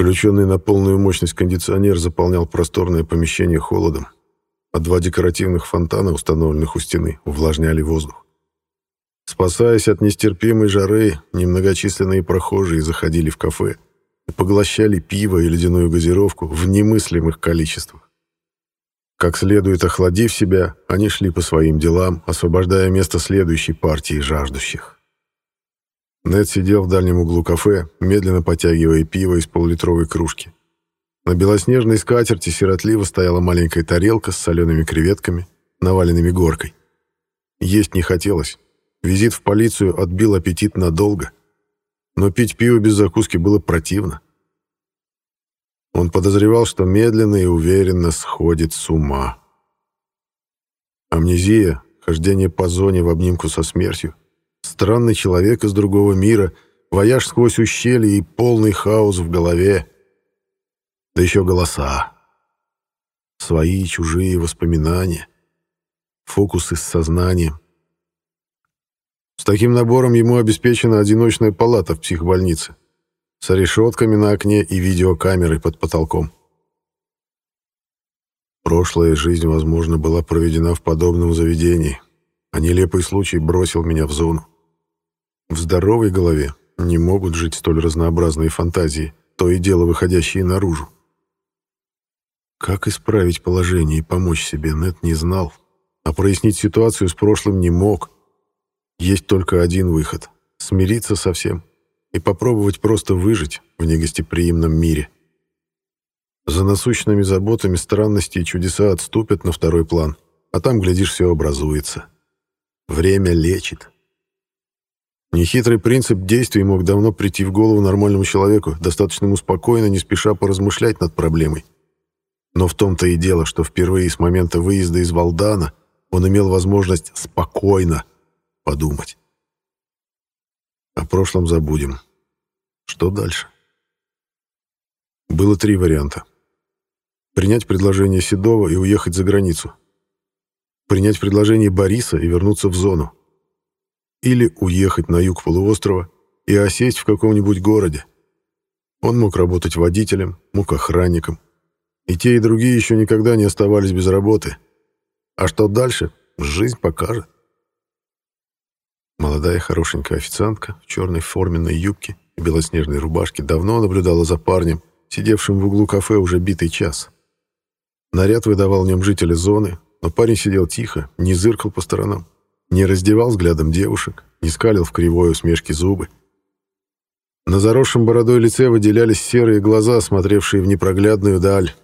Включенный на полную мощность кондиционер заполнял просторное помещение холодом, а два декоративных фонтана, установленных у стены, увлажняли воздух. Спасаясь от нестерпимой жары, немногочисленные прохожие заходили в кафе и поглощали пиво и ледяную газировку в немыслимых количествах. Как следует охладив себя, они шли по своим делам, освобождая место следующей партии жаждущих. Нед сидел в дальнем углу кафе, медленно потягивая пиво из полулитровой кружки. На белоснежной скатерти сиротливо стояла маленькая тарелка с солеными креветками, наваленными горкой. Есть не хотелось, Визит в полицию отбил аппетит надолго, но пить пиво без закуски было противно. Он подозревал, что медленно и уверенно сходит с ума. Амнезия, хождение по зоне в обнимку со смертью, странный человек из другого мира, вояж сквозь ущелье и полный хаос в голове. Да еще голоса. Свои чужие воспоминания. Фокусы с сознанием. С таким набором ему обеспечена одиночная палата в психбольнице с решетками на окне и видеокамерой под потолком. Прошлая жизнь, возможно, была проведена в подобном заведении, а нелепый случай бросил меня в зону. В здоровой голове не могут жить столь разнообразные фантазии, то и дело выходящие наружу. Как исправить положение и помочь себе, Нет не знал, а прояснить ситуацию с прошлым не мог — есть только один выход — смириться со всем и попробовать просто выжить в негостеприимном мире. За насущными заботами странности и чудеса отступят на второй план, а там, глядишь, все образуется. Время лечит. Нехитрый принцип действий мог давно прийти в голову нормальному человеку, достаточно спокойно, не спеша поразмышлять над проблемой. Но в том-то и дело, что впервые с момента выезда из Валдана он имел возможность спокойно, подумать. О прошлом забудем. Что дальше? Было три варианта. Принять предложение Седова и уехать за границу. Принять предложение Бориса и вернуться в зону. Или уехать на юг полуострова и осесть в каком-нибудь городе. Он мог работать водителем, мог охранником. И те, и другие еще никогда не оставались без работы. А что дальше, жизнь покажет. Молодая хорошенькая официантка в черной форменной юбке и белоснежной рубашке давно наблюдала за парнем, сидевшим в углу кафе уже битый час. Наряд выдавал в нем жителя зоны, но парень сидел тихо, не зыркал по сторонам, не раздевал взглядом девушек, не скалил в кривой усмешке зубы. На заросшем бородой лице выделялись серые глаза, смотревшие в непроглядную даль.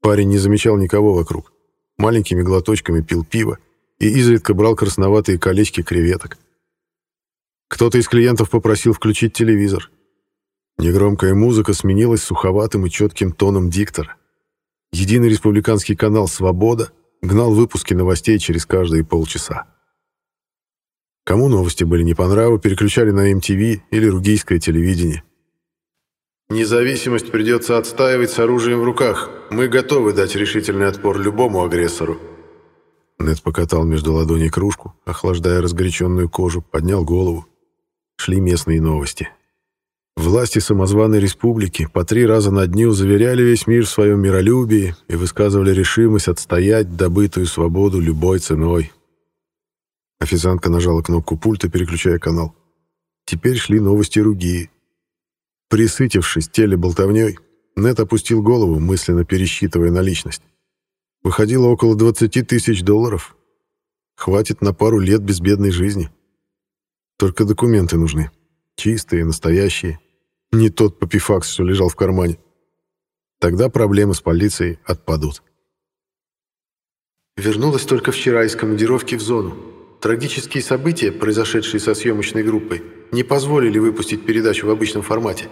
Парень не замечал никого вокруг. Маленькими глоточками пил пиво, и изредка брал красноватые колечки креветок. Кто-то из клиентов попросил включить телевизор. Негромкая музыка сменилась суховатым и четким тоном диктора. Единый республиканский канал «Свобода» гнал выпуски новостей через каждые полчаса. Кому новости были не по нраву, переключали на MTV или ругийское телевидение. «Независимость придется отстаивать с оружием в руках. Мы готовы дать решительный отпор любому агрессору», Нед покатал между ладоней кружку, охлаждая разгоряченную кожу, поднял голову. Шли местные новости. Власти самозваной республики по три раза на дню заверяли весь мир в своем миролюбии и высказывали решимость отстоять добытую свободу любой ценой. Официантка нажала кнопку пульта, переключая канал. Теперь шли новости Ругии. Присытившись телеболтовней, Нет опустил голову, мысленно пересчитывая наличность. Выходило около 20 тысяч долларов. Хватит на пару лет безбедной жизни. Только документы нужны. Чистые, настоящие. Не тот попифакс, что лежал в кармане. Тогда проблемы с полицией отпадут. Вернулась только вчера из командировки в зону. Трагические события, произошедшие со съемочной группой, не позволили выпустить передачу в обычном формате.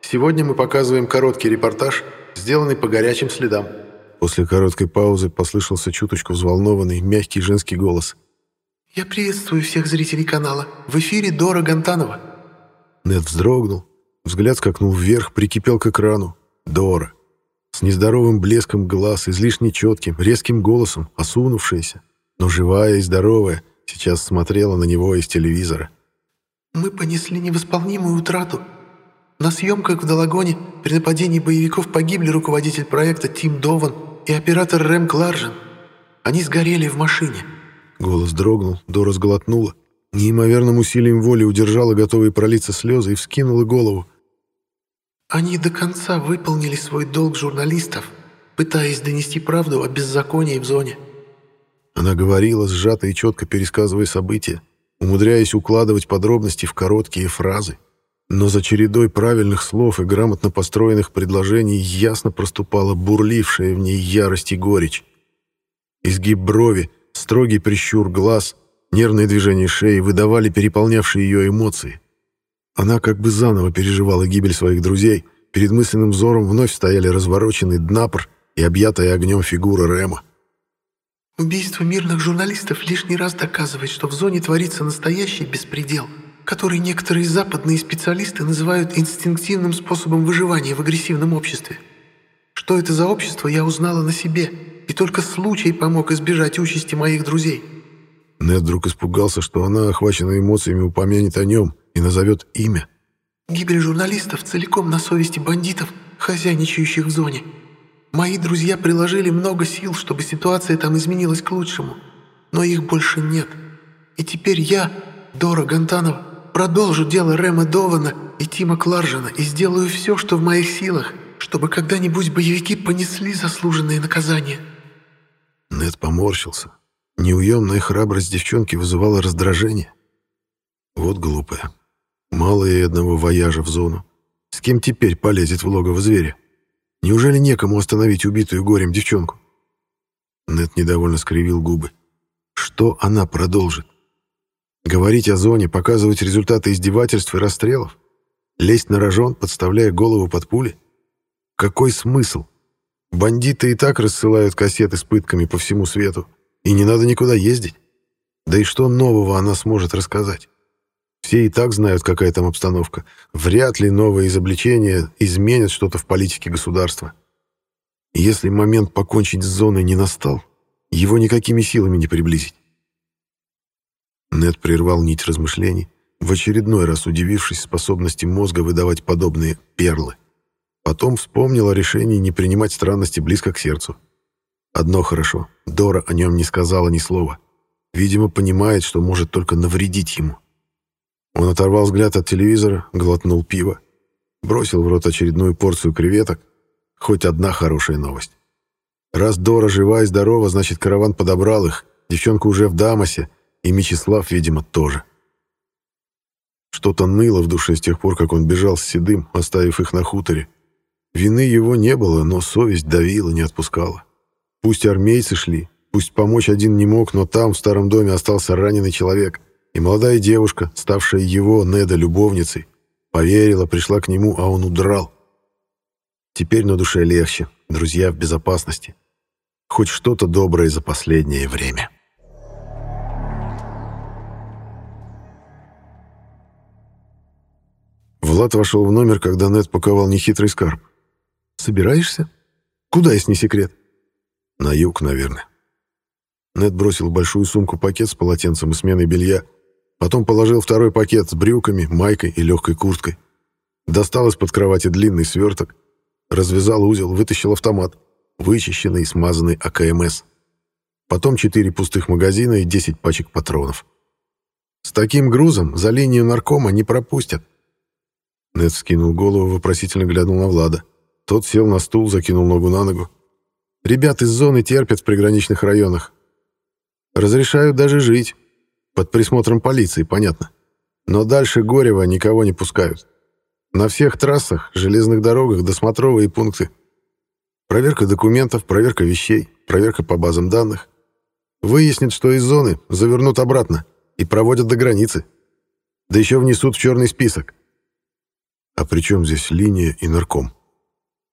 Сегодня мы показываем короткий репортаж, сделанный по горячим следам. После короткой паузы послышался чуточку взволнованный, мягкий женский голос. «Я приветствую всех зрителей канала. В эфире Дора Гантанова». Нед вздрогнул. Взгляд скакнул вверх, прикипел к экрану. Дора. С нездоровым блеском глаз, излишне четким, резким голосом, осунувшаяся, но живая и здоровая, сейчас смотрела на него из телевизора. «Мы понесли невосполнимую утрату. На съемках в Долагоне при нападении боевиков погибли руководитель проекта Тим Дован и оператор Рэм Кларжен. Они сгорели в машине». Голос дрогнул, Дора сглотнула. Неимоверным усилием воли удержала готовые пролиться слезы и вскинула голову. «Они до конца выполнили свой долг журналистов, пытаясь донести правду о беззаконии в зоне». Она говорила, сжато и четко пересказывая события, умудряясь укладывать подробности в короткие фразы. Но за чередой правильных слов и грамотно построенных предложений ясно проступала бурлившая в ней ярость и горечь. Изгиб брови, строгий прищур глаз, нервные движения шеи выдавали переполнявшие ее эмоции. Она как бы заново переживала гибель своих друзей, перед мысленным взором вновь стояли развороченный Днапр и объятая огнем фигура Рема. Убийство мирных журналистов лишний раз доказывает, что в зоне творится настоящий беспредел, который некоторые западные специалисты называют инстинктивным способом выживания в агрессивном обществе. Что это за общество, я узнала на себе, и только случай помог избежать участи моих друзей. Нед вдруг испугался, что она, охваченная эмоциями, упомянет о нем назовет имя. Гибель журналистов целиком на совести бандитов, хозяйничающих в зоне. Мои друзья приложили много сил, чтобы ситуация там изменилась к лучшему. Но их больше нет. И теперь я, Дора Гантанова, продолжу дело Рэма Дована и Тима Кларжена и сделаю все, что в моих силах, чтобы когда-нибудь боевики понесли заслуженные наказания». Нед поморщился. Неуемная храбрость девчонки вызывала раздражение. Вот глупая. Мало ей одного вояжа в зону. С кем теперь полезет в логово зверя? Неужели некому остановить убитую горем девчонку? Нет недовольно скривил губы. Что она продолжит? Говорить о зоне, показывать результаты издевательств и расстрелов? Лезть на рожон, подставляя голову под пули? Какой смысл? Бандиты и так рассылают кассеты с пытками по всему свету, и не надо никуда ездить. Да и что нового она сможет рассказать? Все и так знают, какая там обстановка. Вряд ли новые изобличения изменят что-то в политике государства. Если момент покончить с зоной не настал, его никакими силами не приблизить. Нед прервал нить размышлений, в очередной раз удивившись способности мозга выдавать подобные перлы. Потом вспомнил о решении не принимать странности близко к сердцу. Одно хорошо, Дора о нем не сказала ни слова. Видимо, понимает, что может только навредить ему. Он оторвал взгляд от телевизора, глотнул пиво, бросил в рот очередную порцию креветок. Хоть одна хорошая новость. Раз Дора жива и здорова, значит, караван подобрал их, девчонка уже в Дамасе, и Мечислав, видимо, тоже. Что-то ныло в душе с тех пор, как он бежал с Седым, оставив их на хуторе. Вины его не было, но совесть давила, не отпускала. Пусть армейцы шли, пусть помочь один не мог, но там, в старом доме, остался раненый человек. И молодая девушка, ставшая его, Неда, любовницей, поверила, пришла к нему, а он удрал. Теперь на душе легче, друзья в безопасности. Хоть что-то доброе за последнее время. Влад вошел в номер, когда Нед паковал нехитрый скарб. «Собираешься? Куда, если не секрет?» «На юг, наверное». Нед бросил в большую сумку пакет с полотенцем и сменой белья, Потом положил второй пакет с брюками, майкой и легкой курткой. Достал из-под кровати длинный сверток, развязал узел, вытащил автомат, вычищенный и смазанный АКМС. Потом четыре пустых магазина и 10 пачек патронов. С таким грузом за линию наркома не пропустят. Нед скинул голову, вопросительно глянул на Влада. Тот сел на стул, закинул ногу на ногу. Ребят из зоны терпят в приграничных районах. Разрешают даже жить. Под присмотром полиции, понятно. Но дальше Горева никого не пускают. На всех трассах, железных дорогах досмотровые пункты. Проверка документов, проверка вещей, проверка по базам данных. Выяснят, что из зоны, завернут обратно и проводят до границы. Да еще внесут в черный список. А при чем здесь линия и нарком?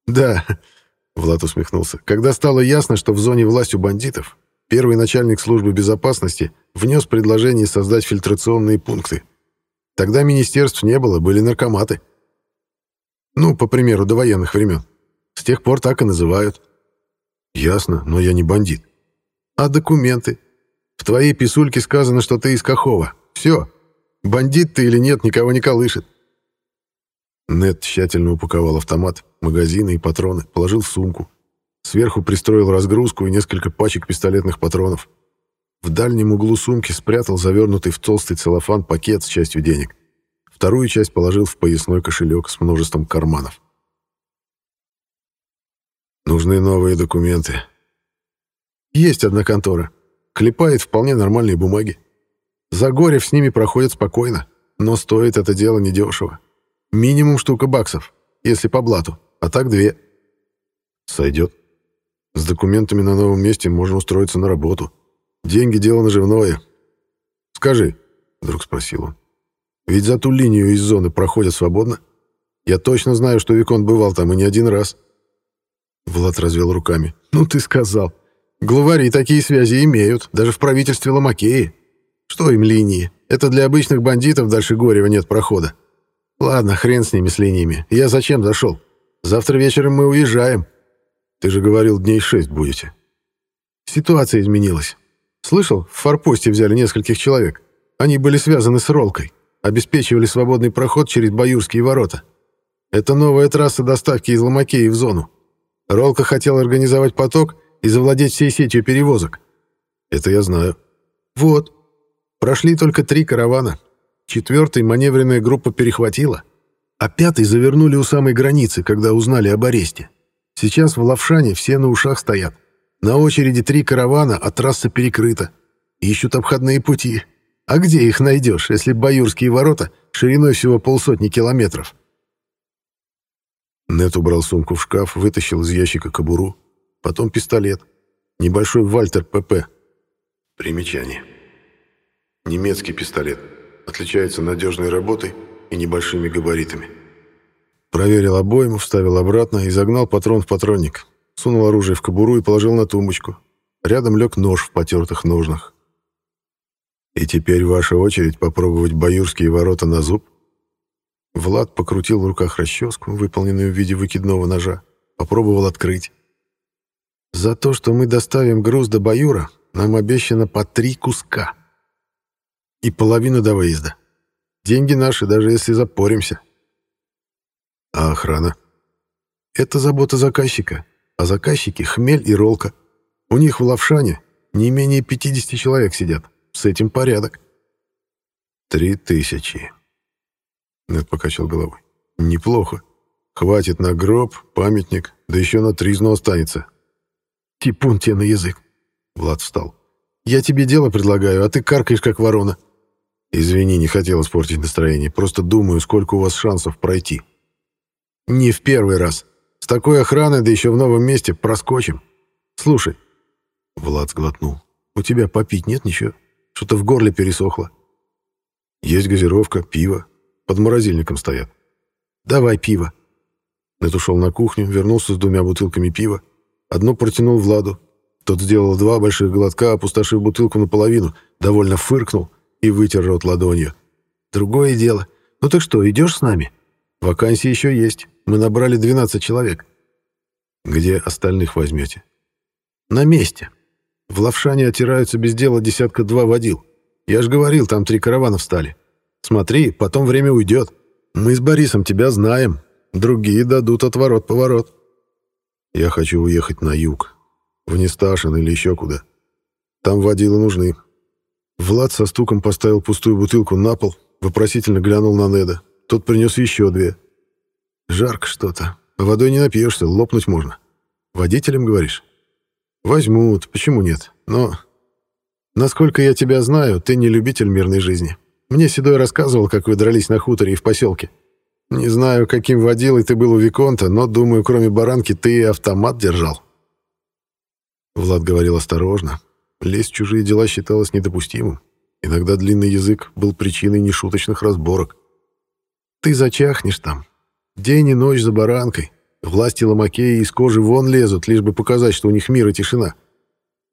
Да, Влад усмехнулся. Когда стало ясно, что в зоне власть у бандитов, первый начальник службы безопасности внес предложение создать фильтрационные пункты. Тогда министерств не было, были наркоматы. Ну, по примеру, до военных времен. С тех пор так и называют. Ясно, но я не бандит. А документы? В твоей писульке сказано, что ты из Кахова. Все. Бандит ты или нет, никого не колышет. Нед тщательно упаковал автомат, магазины и патроны, положил в сумку. Сверху пристроил разгрузку и несколько пачек пистолетных патронов. В дальнем углу сумки спрятал завернутый в толстый целлофан пакет с частью денег. Вторую часть положил в поясной кошелек с множеством карманов. Нужны новые документы. Есть одна контора. Клепает вполне нормальные бумаги. Загорев с ними проходит спокойно, но стоит это дело недешево. Минимум штука баксов, если по блату, а так две. Сойдет. С документами на новом месте можно устроиться на работу. Деньги — дело наживное. Скажи, — вдруг спросил он, — ведь за ту линию из зоны проходят свободно? Я точно знаю, что Викон бывал там и не один раз. Влад развел руками. Ну ты сказал. Главари такие связи имеют, даже в правительстве Ломакеи. Что им линии? Это для обычных бандитов дальше Горева нет прохода. Ладно, хрен с ними, с линиями. Я зачем зашел? Завтра вечером мы уезжаем. Ты же говорил, дней шесть будете. Ситуация изменилась. Слышал, в форпосте взяли нескольких человек. Они были связаны с Ролкой. Обеспечивали свободный проход через Баюрские ворота. Это новая трасса доставки из Ломакеи в зону. Ролка хотел организовать поток и завладеть всей сетью перевозок. Это я знаю. Вот. Прошли только три каравана. Четвертый маневренная группа перехватила, а пятый завернули у самой границы, когда узнали об аресте. Сейчас в Лавшане все на ушах стоят. На очереди три каравана, а трасса перекрыта. Ищут обходные пути. А где их найдешь, если Баюрские ворота шириной всего полсотни километров? Нет убрал сумку в шкаф, вытащил из ящика кобуру, потом пистолет. Небольшой Вальтер ПП. Примечание. Немецкий пистолет. Отличается надежной работой и небольшими габаритами. Проверил обойму, вставил обратно и загнал патрон в патронник. Сунул оружие в кобуру и положил на тумбочку. Рядом лег нож в потертых ножнах. «И теперь ваша очередь попробовать баюрские ворота на зуб?» Влад покрутил в руках расческу, выполненную в виде выкидного ножа. Попробовал открыть. «За то, что мы доставим груз до Баюра, нам обещано по три куска. И половину до выезда. Деньги наши, даже если запоримся». «А охрана?» «Это забота заказчика. А заказчики — хмель и ролка. У них в Лавшане не менее 50 человек сидят. С этим порядок». «Три тысячи», Нед покачал головой. «Неплохо. Хватит на гроб, памятник, да еще на тризну останется». «Типун тебе на язык!» Влад встал. «Я тебе дело предлагаю, а ты каркаешь, как ворона». «Извини, не хотел испортить настроение. Просто думаю, сколько у вас шансов пройти». «Не в первый раз. С такой охраной, да еще в новом месте, проскочим. Слушай». Влад сглотнул. «У тебя попить нет ничего? Что-то в горле пересохло». «Есть газировка, пиво, под морозильником стоят. Давай пиво. Нет ушел на кухню, вернулся с двумя бутылками пива. Одну протянул Владу. Тот сделал два больших глотка, опустошив бутылку наполовину, довольно фыркнул и вытер рот ладонью. Другое дело. Ну так что, идешь с нами? Вакансии еще есть. Мы набрали 12 человек. Где остальных возьмете? На месте. В Лавшане отираются без дела десятка-два водил. Я ж говорил, там три каравана встали. Смотри, потом время уйдет. Мы с Борисом тебя знаем. Другие дадут отворот-поворот. Я хочу уехать на юг. В Несташин или еще куда. Там водилы нужны. Влад со стуком поставил пустую бутылку на пол, вопросительно глянул на Неда. Тот принес еще две. Жарко что-то. Водой не напьешься, лопнуть можно. Водителям, говоришь? Возьмут, почему нет? Но, насколько я тебя знаю, ты не любитель мирной жизни. Мне Седой рассказывал, как вы дрались на хуторе и в поселке. Не знаю, каким водилой ты был у Виконта, но, думаю, кроме баранки, ты и автомат держал». Влад говорил осторожно. Лезть в чужие дела считалось недопустимым. Иногда длинный язык был причиной нешуточных разборок. «Ты зачахнешь там. День и ночь за баранкой. Власти Ломакеи из кожи вон лезут, лишь бы показать, что у них мир и тишина.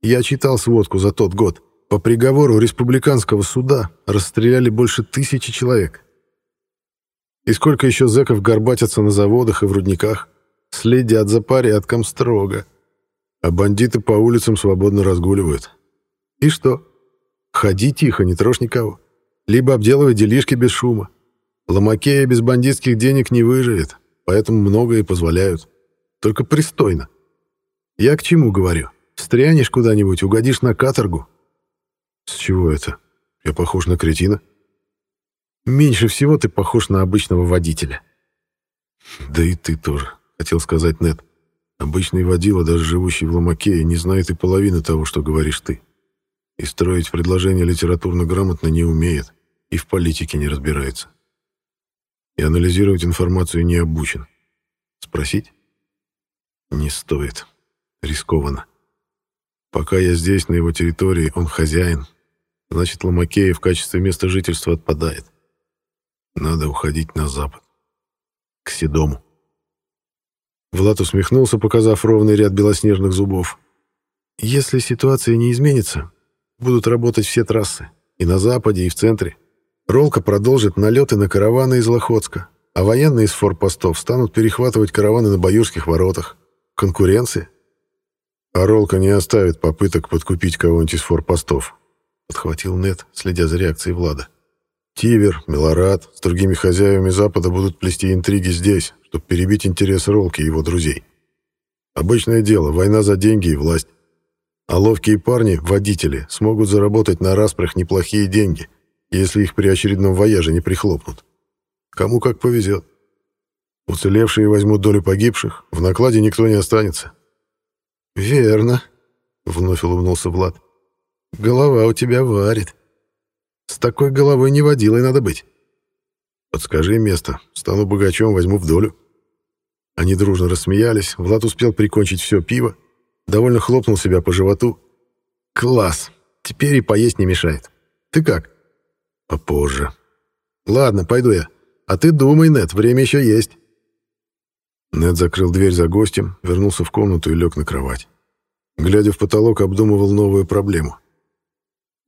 Я читал сводку за тот год. По приговору республиканского суда расстреляли больше тысячи человек. И сколько еще зэков горбатятся на заводах и в рудниках, следят за порядком строго. А бандиты по улицам свободно разгуливают. И что? Ходи тихо, не трожь никого. Либо обделывай делишки без шума. Ломакея без бандитских денег не выживет, поэтому многое позволяют. Только пристойно. Я к чему говорю? Стрянешь куда-нибудь, угодишь на каторгу. С чего это? Я похож на кретина? Меньше всего ты похож на обычного водителя. Да и ты тоже, хотел сказать Нед. Обычный водила, даже живущий в Ломакее, не знает и половины того, что говоришь ты. И строить предложение литературно грамотно не умеет, и в политике не разбирается. И анализировать информацию не обучен. Спросить? Не стоит. Рискованно. Пока я здесь, на его территории, он хозяин. Значит, Ломакея в качестве места жительства отпадает. Надо уходить на запад. К Седому. Влад усмехнулся, показав ровный ряд белоснежных зубов. «Если ситуация не изменится, будут работать все трассы. И на западе, и в центре. Ролка продолжит налеты на караваны из Лохотска, а военные из форпостов станут перехватывать караваны на Баюрских воротах. Конкуренция. А Ролка не оставит попыток подкупить кого-нибудь из форпостов, подхватил Нет, следя за реакцией Влада. Тивер, Милорад с другими хозяевами Запада будут плести интриги здесь, чтобы перебить интересы Ролки и его друзей. Обычное дело, война за деньги и власть. А ловкие парни, водители, смогут заработать на распрях неплохие деньги, если их при очередном вояже не прихлопнут. Кому как повезет. Уцелевшие возьмут долю погибших, в накладе никто не останется. «Верно», — вновь улыбнулся Влад. «Голова у тебя варит. С такой головой не водилой надо быть». «Подскажи место. Стану богачом, возьму в долю». Они дружно рассмеялись. Влад успел прикончить все пиво. Довольно хлопнул себя по животу. «Класс! Теперь и поесть не мешает. Ты как?» «Попозже». «Ладно, пойду я. А ты думай, Нет, время еще есть». Нед закрыл дверь за гостем, вернулся в комнату и лег на кровать. Глядя в потолок, обдумывал новую проблему.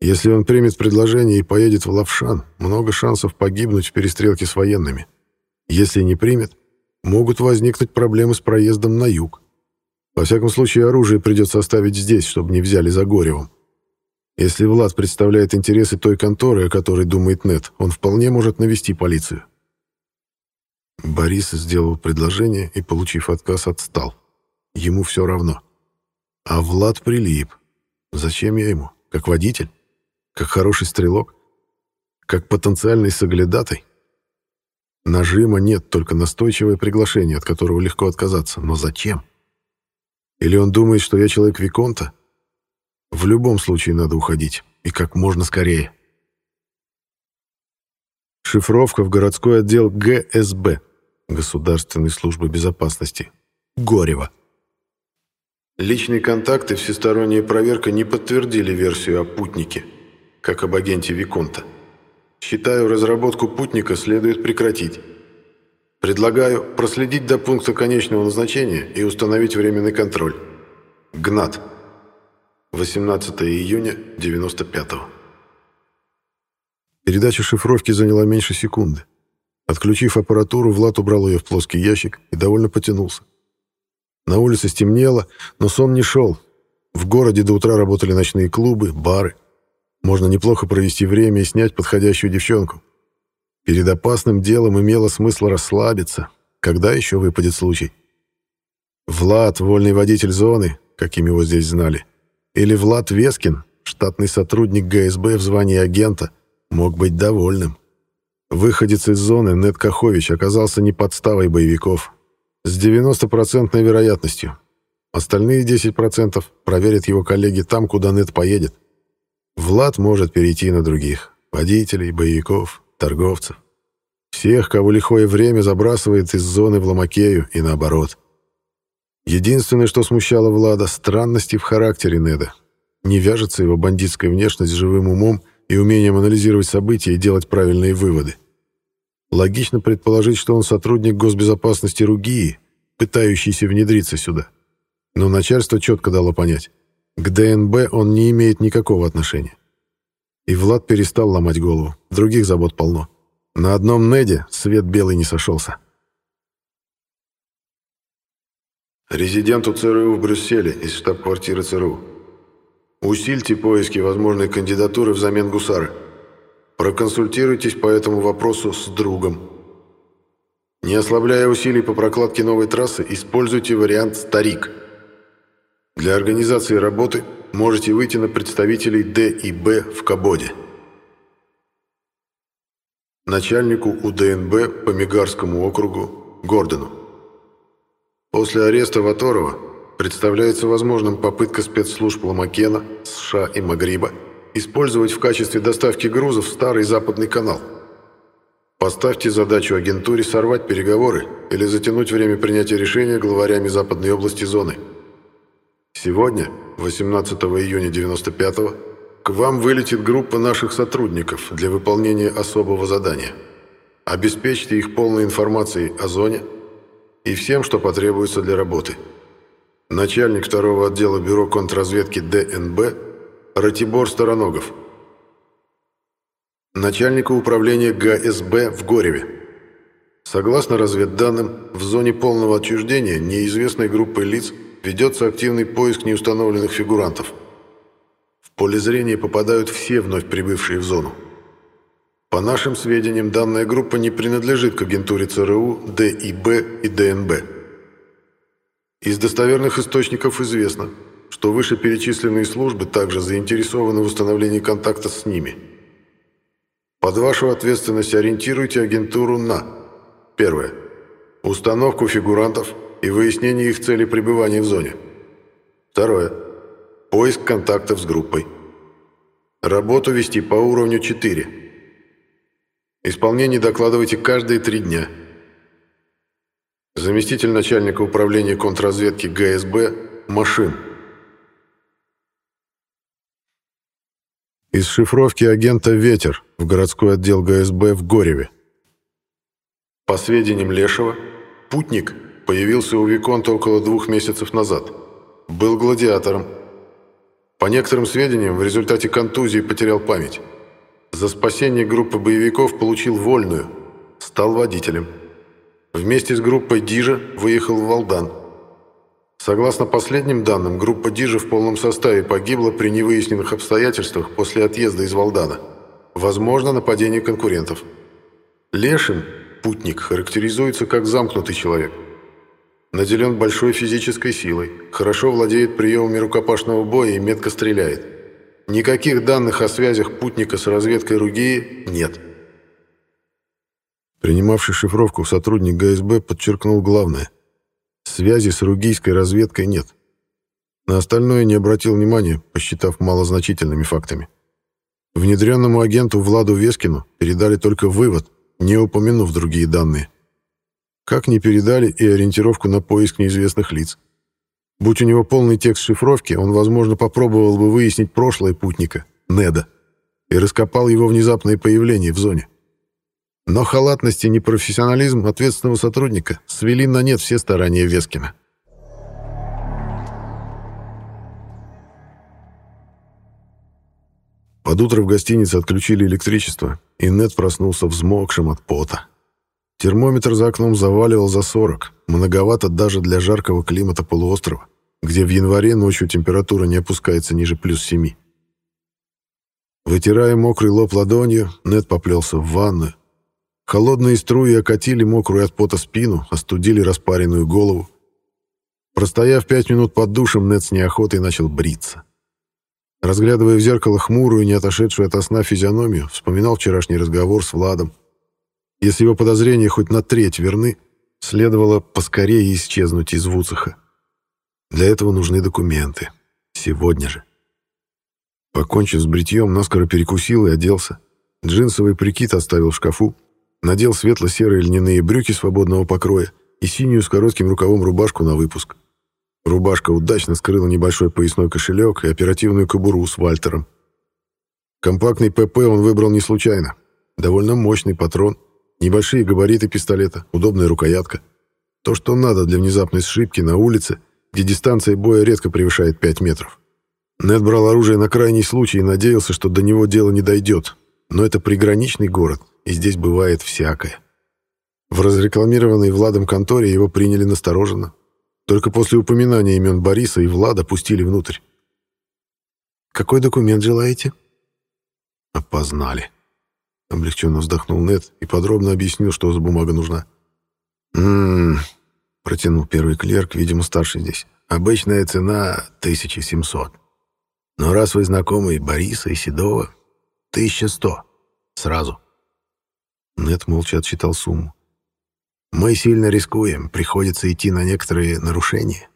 Если он примет предложение и поедет в Лавшан, много шансов погибнуть в перестрелке с военными. Если не примет, могут возникнуть проблемы с проездом на юг. Во всяком случае, оружие придется оставить здесь, чтобы не взяли за Горевом. Если Влад представляет интересы той конторы, о которой думает Нет, он вполне может навести полицию. Борис сделал предложение и, получив отказ, отстал. Ему все равно. А Влад прилип. Зачем я ему? Как водитель? Как хороший стрелок? Как потенциальный соглядатай? Нажима нет, только настойчивое приглашение, от которого легко отказаться. Но зачем? Или он думает, что я человек Виконта? В любом случае надо уходить. И как можно скорее. Шифровка в городской отдел ГСБ. Государственной службы безопасности. Горева. Личные контакты всесторонняя проверка не подтвердили версию о путнике, как об агенте Виконта. Считаю, разработку путника следует прекратить. Предлагаю проследить до пункта конечного назначения и установить временный контроль. ГНАТ. 18 июня 95-го. Передача шифровки заняла меньше секунды. Отключив аппаратуру, Влад убрал ее в плоский ящик и довольно потянулся. На улице стемнело, но сон не шел. В городе до утра работали ночные клубы, бары. Можно неплохо провести время и снять подходящую девчонку. Перед опасным делом имело смысл расслабиться. Когда еще выпадет случай? Влад, вольный водитель зоны, каким его здесь знали, или Влад Вескин, штатный сотрудник ГСБ в звании агента, мог быть довольным. Выходец из зоны Нед Кахович оказался не подставой боевиков. С 90% вероятностью. Остальные 10% проверят его коллеги там, куда Нед поедет. Влад может перейти на других. Водителей, боевиков, торговцев. Всех, кого лихое время забрасывает из зоны в Ломакею и наоборот. Единственное, что смущало Влада, странности в характере Неда. Не вяжется его бандитская внешность с живым умом и умением анализировать события и делать правильные выводы. Логично предположить, что он сотрудник госбезопасности Ругии, пытающийся внедриться сюда. Но начальство четко дало понять, к ДНБ он не имеет никакого отношения. И Влад перестал ломать голову, других забот полно. На одном Неде свет белый не сошелся. Резиденту ЦРУ в Брюсселе из штаб-квартиры ЦРУ. Усильте поиски возможной кандидатуры взамен Гусара. Проконсультируйтесь по этому вопросу с другом. Не ослабляя усилий по прокладке новой трассы, используйте вариант «Старик». Для организации работы можете выйти на представителей Д и Б в Кабоде. Начальнику УДНБ по Мигарскому округу Гордону. После ареста Ваторова представляется возможным попытка спецслужб Ламакена, США и Магриба использовать в качестве доставки грузов старый западный канал. Поставьте задачу агентуре сорвать переговоры или затянуть время принятия решения главарями западной области зоны. Сегодня, 18 июня 95 -го, к вам вылетит группа наших сотрудников для выполнения особого задания. Обеспечьте их полной информацией о зоне и всем, что потребуется для работы. Начальник второго отдела бюро контрразведки ДНБ Ратибор Стороногов. Начальнику управления ГСБ в Гореве. Согласно разведданным, в зоне полного отчуждения неизвестной группой лиц ведется активный поиск неустановленных фигурантов. В поле зрения попадают все вновь прибывшие в зону. По нашим сведениям, данная группа не принадлежит к агентуре ЦРУ, ДИБ и ДНБ. Из достоверных источников известно, что вышеперечисленные службы также заинтересованы в установлении контакта с ними. Под вашу ответственность ориентируйте агентуру на Первое. Установку фигурантов и выяснение их цели пребывания в зоне. Второе. Поиск контактов с группой. Работу вести по уровню 4. Исполнение докладывайте каждые три дня. Заместитель начальника управления контрразведки ГСБ Машин. Из шифровки агента «Ветер» в городской отдел ГСБ в Гореве. По сведениям Лешева, путник появился у Виконта около двух месяцев назад. Был гладиатором. По некоторым сведениям, в результате контузии потерял память. За спасение группы боевиков получил вольную, стал водителем. Вместе с группой Дижа выехал в Валдан. Согласно последним данным, группа Дижа в полном составе погибла при невыясненных обстоятельствах после отъезда из Валдана. Возможно, нападение конкурентов. Лешин, путник, характеризуется как замкнутый человек. Наделен большой физической силой, хорошо владеет приемами рукопашного боя и метко стреляет. Никаких данных о связях путника с разведкой Ругии нет. Принимавший шифровку сотрудник ГСБ подчеркнул главное. Связи с ругийской разведкой нет. На остальное не обратил внимания, посчитав малозначительными фактами. Внедренному агенту Владу Вескину передали только вывод, не упомянув другие данные. Как не передали и ориентировку на поиск неизвестных лиц. Будь у него полный текст шифровки, он, возможно, попробовал бы выяснить прошлое путника, Неда, и раскопал его внезапное появление в зоне. Но халатность и непрофессионализм ответственного сотрудника свели на нет все старания Вескина. Под утро в гостинице отключили электричество, и Нед проснулся взмокшим от пота. Термометр за окном заваливал за 40, многовато даже для жаркого климата полуострова, где в январе ночью температура не опускается ниже плюс 7. Вытирая мокрый лоб ладонью, Нед поплелся в ванную. Холодные струи окатили мокрую от пота спину, остудили распаренную голову. Простояв пять минут под душем, Нед с неохотой начал бриться. Разглядывая в зеркало хмурую, не отошедшую от сна физиономию, вспоминал вчерашний разговор с Владом. Если его подозрения хоть на треть верны, следовало поскорее исчезнуть из Вуцеха. Для этого нужны документы. Сегодня же. Покончив с бритьем, наскоро перекусил и оделся. Джинсовый прикид оставил в шкафу, надел светло-серые льняные брюки свободного покроя и синюю с коротким рукавом рубашку на выпуск. Рубашка удачно скрыла небольшой поясной кошелек и оперативную кобуру с Вальтером. Компактный ПП он выбрал не случайно. Довольно мощный патрон, небольшие габариты пистолета, удобная рукоятка. То, что надо для внезапной сшибки на улице, где дистанция боя редко превышает 5 метров. Нед брал оружие на крайний случай и надеялся, что до него дело не дойдет. Но это приграничный город, и здесь бывает всякое. В разрекламированной Владом конторе его приняли настороженно, только после упоминания имен Бориса и Влада пустили внутрь. «Какой документ желаете?» «Опознали». Облегченно вздохнул Нед и подробно объяснил, что за бумага нужна. «М-м-м», протянул первый клерк, видимо, старший здесь. «Обычная цена 1700. Но раз вы знакомы Бориса и Седова, 1100. Сразу». Нет молча отсчитал сумму. «Мы сильно рискуем, приходится идти на некоторые нарушения.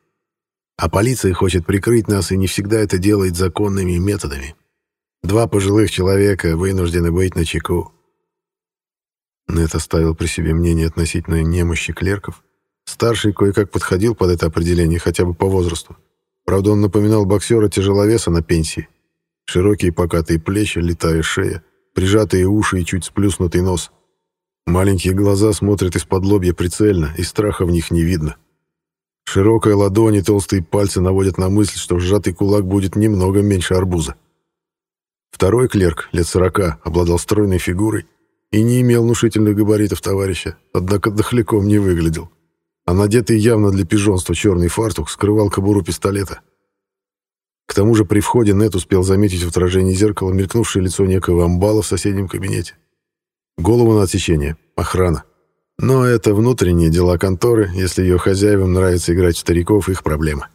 А полиция хочет прикрыть нас и не всегда это делает законными методами. Два пожилых человека вынуждены быть на чеку. Нет оставил при себе мнение относительно немощи клерков. Старший кое-как подходил под это определение, хотя бы по возрасту. Правда, он напоминал боксера-тяжеловеса на пенсии. Широкие покатые плечи, литая шея, прижатые уши и чуть сплюснутый нос. Маленькие глаза смотрят из-под лобья прицельно, и страха в них не видно. Широкая ладонь и толстые пальцы наводят на мысль, что сжатый кулак будет немного меньше арбуза. Второй клерк, лет сорока, обладал стройной фигурой и не имел внушительных габаритов товарища, однако дохляком не выглядел. А надетый явно для пижонства черный фартук скрывал кобуру пистолета. К тому же при входе Нет успел заметить в отражении зеркала мелькнувшее лицо некого амбала в соседнем кабинете. Голову на отсечение. Охрана. Но это внутренние дела конторы, если ее хозяевам нравится играть в стариков, их проблема.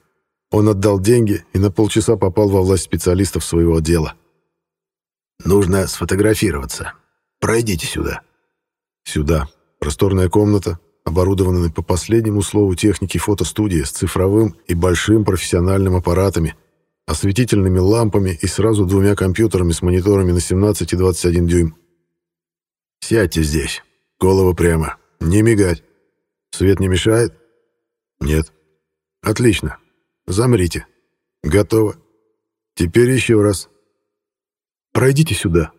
Он отдал деньги и на полчаса попал во власть специалистов своего отдела. «Нужно сфотографироваться. Пройдите сюда». «Сюда. Просторная комната, оборудованная по последнему слову техники фотостудии с цифровым и большим профессиональным аппаратами, осветительными лампами и сразу двумя компьютерами с мониторами на 17 и 21 дюйм. «Сядьте здесь. Голову прямо. Не мигать. Свет не мешает?» «Нет». «Отлично. Замрите. Готово. Теперь еще раз. Пройдите сюда».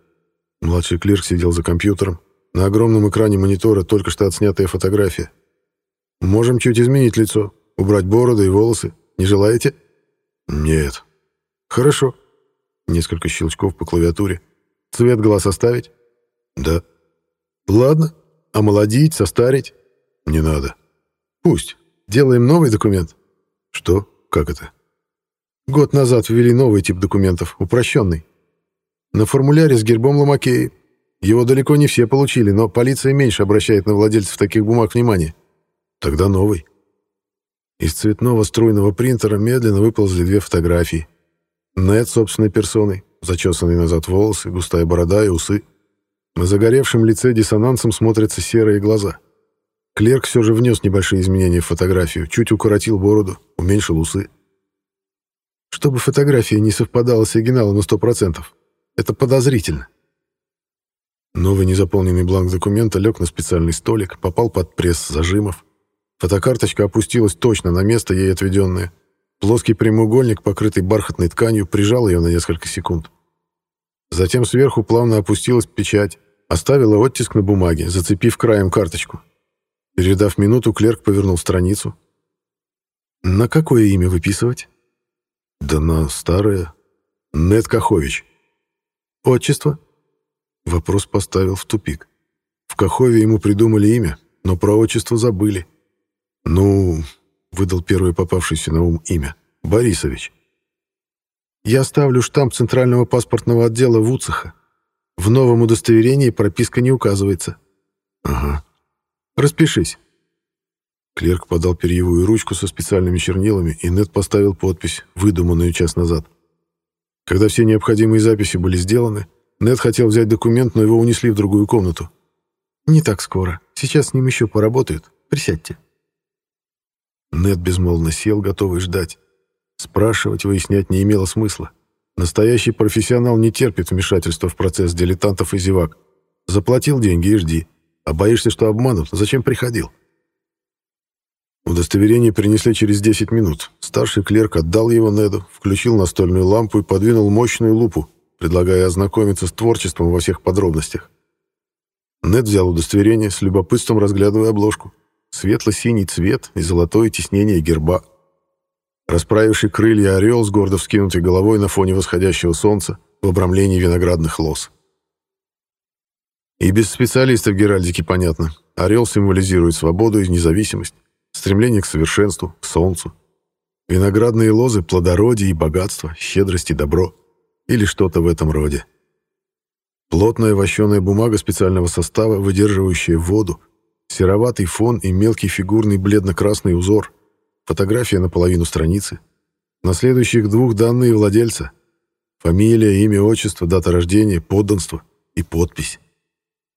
Младший клерк сидел за компьютером. На огромном экране монитора только что отснятая фотография. «Можем чуть изменить лицо. Убрать бороды и волосы. Не желаете?» «Нет». «Хорошо». Несколько щелчков по клавиатуре. «Цвет глаз оставить?» «Да». Ладно. Омолодить, состарить? Не надо. Пусть. Делаем новый документ. Что? Как это? Год назад ввели новый тип документов, упрощенный. На формуляре с гербом Ломакеи. Его далеко не все получили, но полиция меньше обращает на владельцев таких бумаг внимание. Тогда новый. Из цветного струйного принтера медленно выползли две фотографии. Нет собственной персоной, зачесанные назад волосы, густая борода и усы. На загоревшем лице диссонансом смотрятся серые глаза. Клерк все же внес небольшие изменения в фотографию, чуть укоротил бороду, уменьшил усы. Чтобы фотография не совпадала с оригиналом на сто процентов. Это подозрительно. Новый незаполненный бланк документа лег на специальный столик, попал под пресс зажимов. Фотокарточка опустилась точно на место, ей отведенное. Плоский прямоугольник, покрытый бархатной тканью, прижал ее на несколько секунд. Затем сверху плавно опустилась печать, оставила оттиск на бумаге, зацепив краем карточку. Передав минуту, клерк повернул страницу. «На какое имя выписывать?» «Да на старое. Нет Кахович». «Отчество?» Вопрос поставил в тупик. В Кахове ему придумали имя, но про отчество забыли. «Ну...» — выдал первое попавшееся на ум имя. «Борисович». Я ставлю штамп Центрального паспортного отдела Вуцеха. В новом удостоверении прописка не указывается. Ага. Распишись. Клерк подал перьевую ручку со специальными чернилами, и Нед поставил подпись, выдуманную час назад. Когда все необходимые записи были сделаны, Нед хотел взять документ, но его унесли в другую комнату. «Не так скоро. Сейчас с ним еще поработают. Присядьте». Нед безмолвно сел, готовый ждать. Спрашивать, выяснять не имело смысла. Настоящий профессионал не терпит вмешательства в процесс дилетантов и зевак. Заплатил деньги и жди. А боишься, что обманут? Зачем приходил? Удостоверение принесли через 10 минут. Старший клерк отдал его Неду, включил настольную лампу и подвинул мощную лупу, предлагая ознакомиться с творчеством во всех подробностях. Нед взял удостоверение, с любопытством разглядывая обложку. Светло-синий цвет и золотое тиснение герба. Расправивший крылья орел с гордо вскинутой головой на фоне восходящего солнца в обрамлении виноградных лоз. И без специалистов геральдики понятно. Орел символизирует свободу и независимость, стремление к совершенству, к солнцу. Виноградные лозы — плодородие и богатство, щедрость и добро. Или что-то в этом роде. Плотная вощеная бумага специального состава, выдерживающая воду, Сероватый фон и мелкий фигурный бледно-красный узор. Фотография на половину страницы. На следующих двух данные владельца. Фамилия, имя, отчество, дата рождения, подданство и подпись.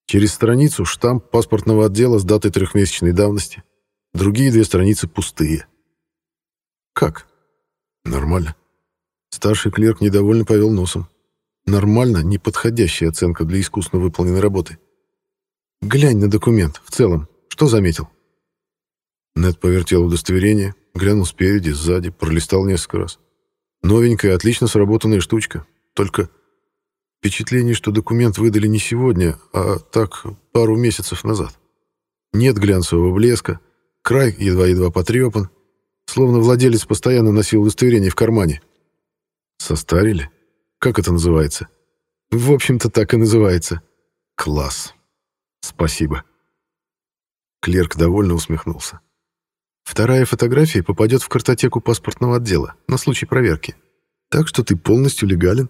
Через страницу штамп паспортного отдела с датой трехмесячной давности. Другие две страницы пустые. Как? Нормально. Старший клерк недовольно повел носом. Нормально — неподходящая оценка для искусно выполненной работы. Глянь на документ, в целом. Что заметил? Нед повертел удостоверение, глянул спереди, сзади, пролистал несколько раз. Новенькая, отлично сработанная штучка. Только впечатление, что документ выдали не сегодня, а так, пару месяцев назад. Нет глянцевого блеска, край едва-едва потрепан, словно владелец постоянно носил удостоверение в кармане. Состарили? Как это называется? В общем-то, так и называется. Класс. Спасибо. Клерк довольно усмехнулся. Вторая фотография попадет в картотеку паспортного отдела на случай проверки. Так что ты полностью легален.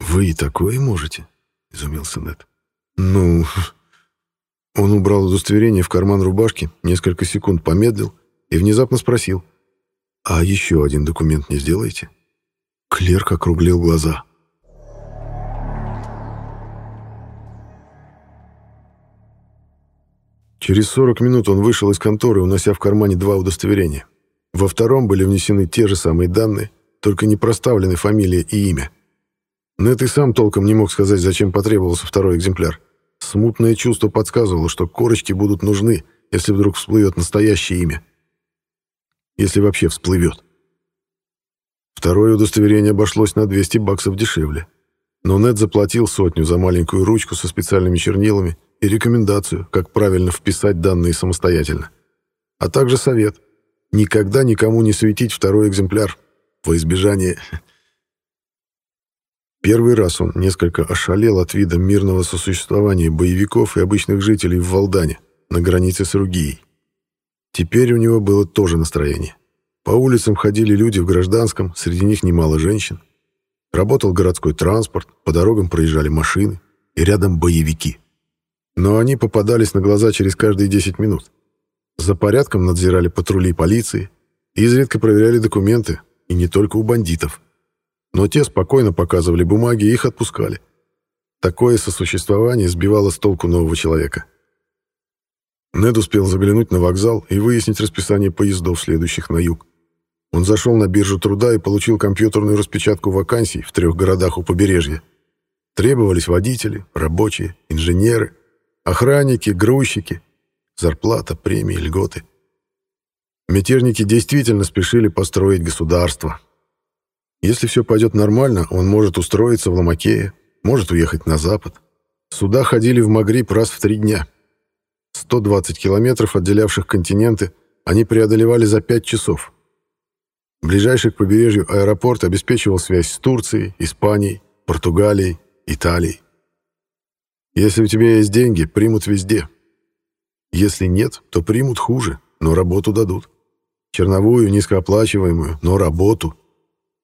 Вы и такое можете, изумился Нед. Ну, он убрал удостоверение в карман рубашки, несколько секунд помедлил и внезапно спросил: "А еще один документ не сделаете?" Клерк округлил глаза. Через 40 минут он вышел из конторы, унося в кармане два удостоверения. Во втором были внесены те же самые данные, только не проставлены фамилия и имя. Нет и сам толком не мог сказать, зачем потребовался второй экземпляр. Смутное чувство подсказывало, что корочки будут нужны, если вдруг всплывет настоящее имя. Если вообще всплывет. Второе удостоверение обошлось на 200 баксов дешевле. Но Нед заплатил сотню за маленькую ручку со специальными чернилами и рекомендацию, как правильно вписать данные самостоятельно. А также совет – никогда никому не светить второй экземпляр, во избежание... Первый раз он несколько ошалел от вида мирного сосуществования боевиков и обычных жителей в Валдане, на границе с Ругией. Теперь у него было тоже настроение. По улицам ходили люди в гражданском, среди них немало женщин. Работал городской транспорт, по дорогам проезжали машины, и рядом боевики. Но они попадались на глаза через каждые 10 минут. За порядком надзирали патрули полиции, изредка проверяли документы, и не только у бандитов. Но те спокойно показывали бумаги и их отпускали. Такое сосуществование сбивало с толку нового человека. Нед успел заглянуть на вокзал и выяснить расписание поездов, следующих на юг. Он зашел на биржу труда и получил компьютерную распечатку вакансий в трех городах у побережья. Требовались водители, рабочие, инженеры, охранники, грузчики, зарплата, премии, льготы. Мятежники действительно спешили построить государство. Если все пойдет нормально, он может устроиться в Ломакее, может уехать на запад. Суда ходили в Магриб раз в три дня. 120 километров, отделявших континенты, они преодолевали за пять часов. Ближайший к побережью аэропорт обеспечивал связь с Турцией, Испанией, Португалией, Италией. Если у тебя есть деньги, примут везде. Если нет, то примут хуже, но работу дадут. Черновую, низкооплачиваемую, но работу.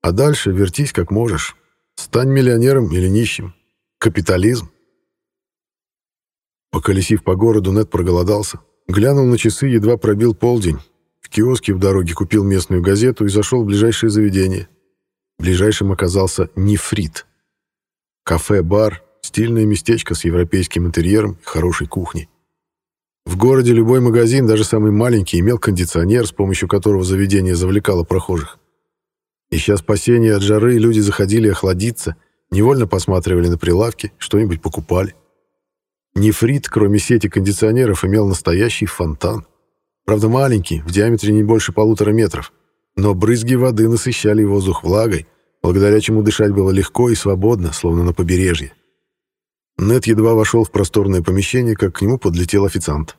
А дальше вертись как можешь. Стань миллионером или нищим. Капитализм. Поколесив по городу, Нед проголодался. Глянул на часы, едва пробил полдень. В киоске в дороге купил местную газету и зашел в ближайшее заведение. Ближайшим оказался Нефрит. Кафе-бар, стильное местечко с европейским интерьером и хорошей кухней. В городе любой магазин, даже самый маленький, имел кондиционер, с помощью которого заведение завлекало прохожих. Ища спасения от жары, люди заходили охладиться, невольно посматривали на прилавки, что-нибудь покупали. Нефрит, кроме сети кондиционеров, имел настоящий фонтан. Правда, маленький, в диаметре не больше полутора метров. Но брызги воды насыщали воздух влагой, благодаря чему дышать было легко и свободно, словно на побережье. Нет едва вошел в просторное помещение, как к нему подлетел официант.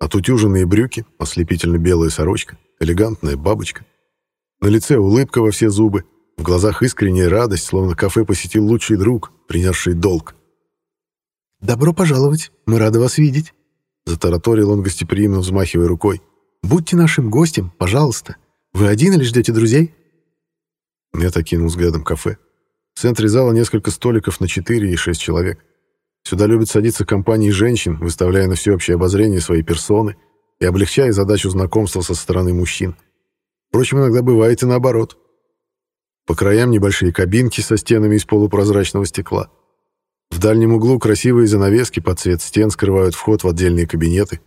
Отутюженные брюки, ослепительно белая сорочка, элегантная бабочка. На лице улыбка во все зубы, в глазах искренняя радость, словно кафе посетил лучший друг, принявший долг. «Добро пожаловать, мы рады вас видеть», Затараторил он гостеприимно, взмахивая рукой. «Будьте нашим гостем, пожалуйста. Вы один или ждете друзей?» Я окинул взглядом кафе. В центре зала несколько столиков на 4 и 6 человек. Сюда любят садиться компании женщин, выставляя на всеобщее обозрение свои персоны и облегчая задачу знакомства со стороны мужчин. Впрочем, иногда бывает и наоборот. По краям небольшие кабинки со стенами из полупрозрачного стекла. В дальнем углу красивые занавески под цвет стен скрывают вход в отдельные кабинеты.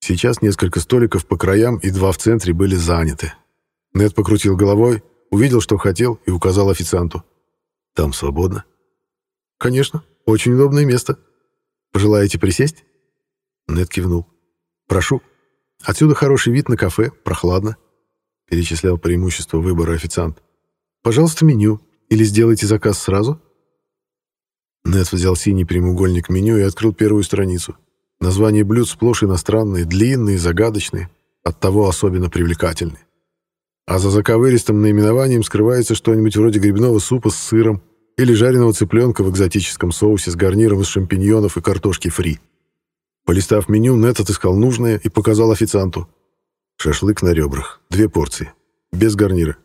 Сейчас несколько столиков по краям и два в центре были заняты. Нед покрутил головой, увидел, что хотел, и указал официанту. «Там свободно?» «Конечно, очень удобное место. Пожелаете присесть?» Нед кивнул. «Прошу. Отсюда хороший вид на кафе, прохладно», — перечислял преимущество выбора официант. «Пожалуйста, меню. Или сделайте заказ сразу?» Нед взял синий прямоугольник меню и открыл первую страницу. Названия блюд сплошь иностранные, длинные, загадочные, оттого особенно привлекательные. А за заковыристым наименованием скрывается что-нибудь вроде грибного супа с сыром или жареного цыпленка в экзотическом соусе с гарниром из шампиньонов и картошки фри. Полистав меню, Нет отыскал нужное и показал официанту. Шашлык на ребрах, две порции, без гарнира.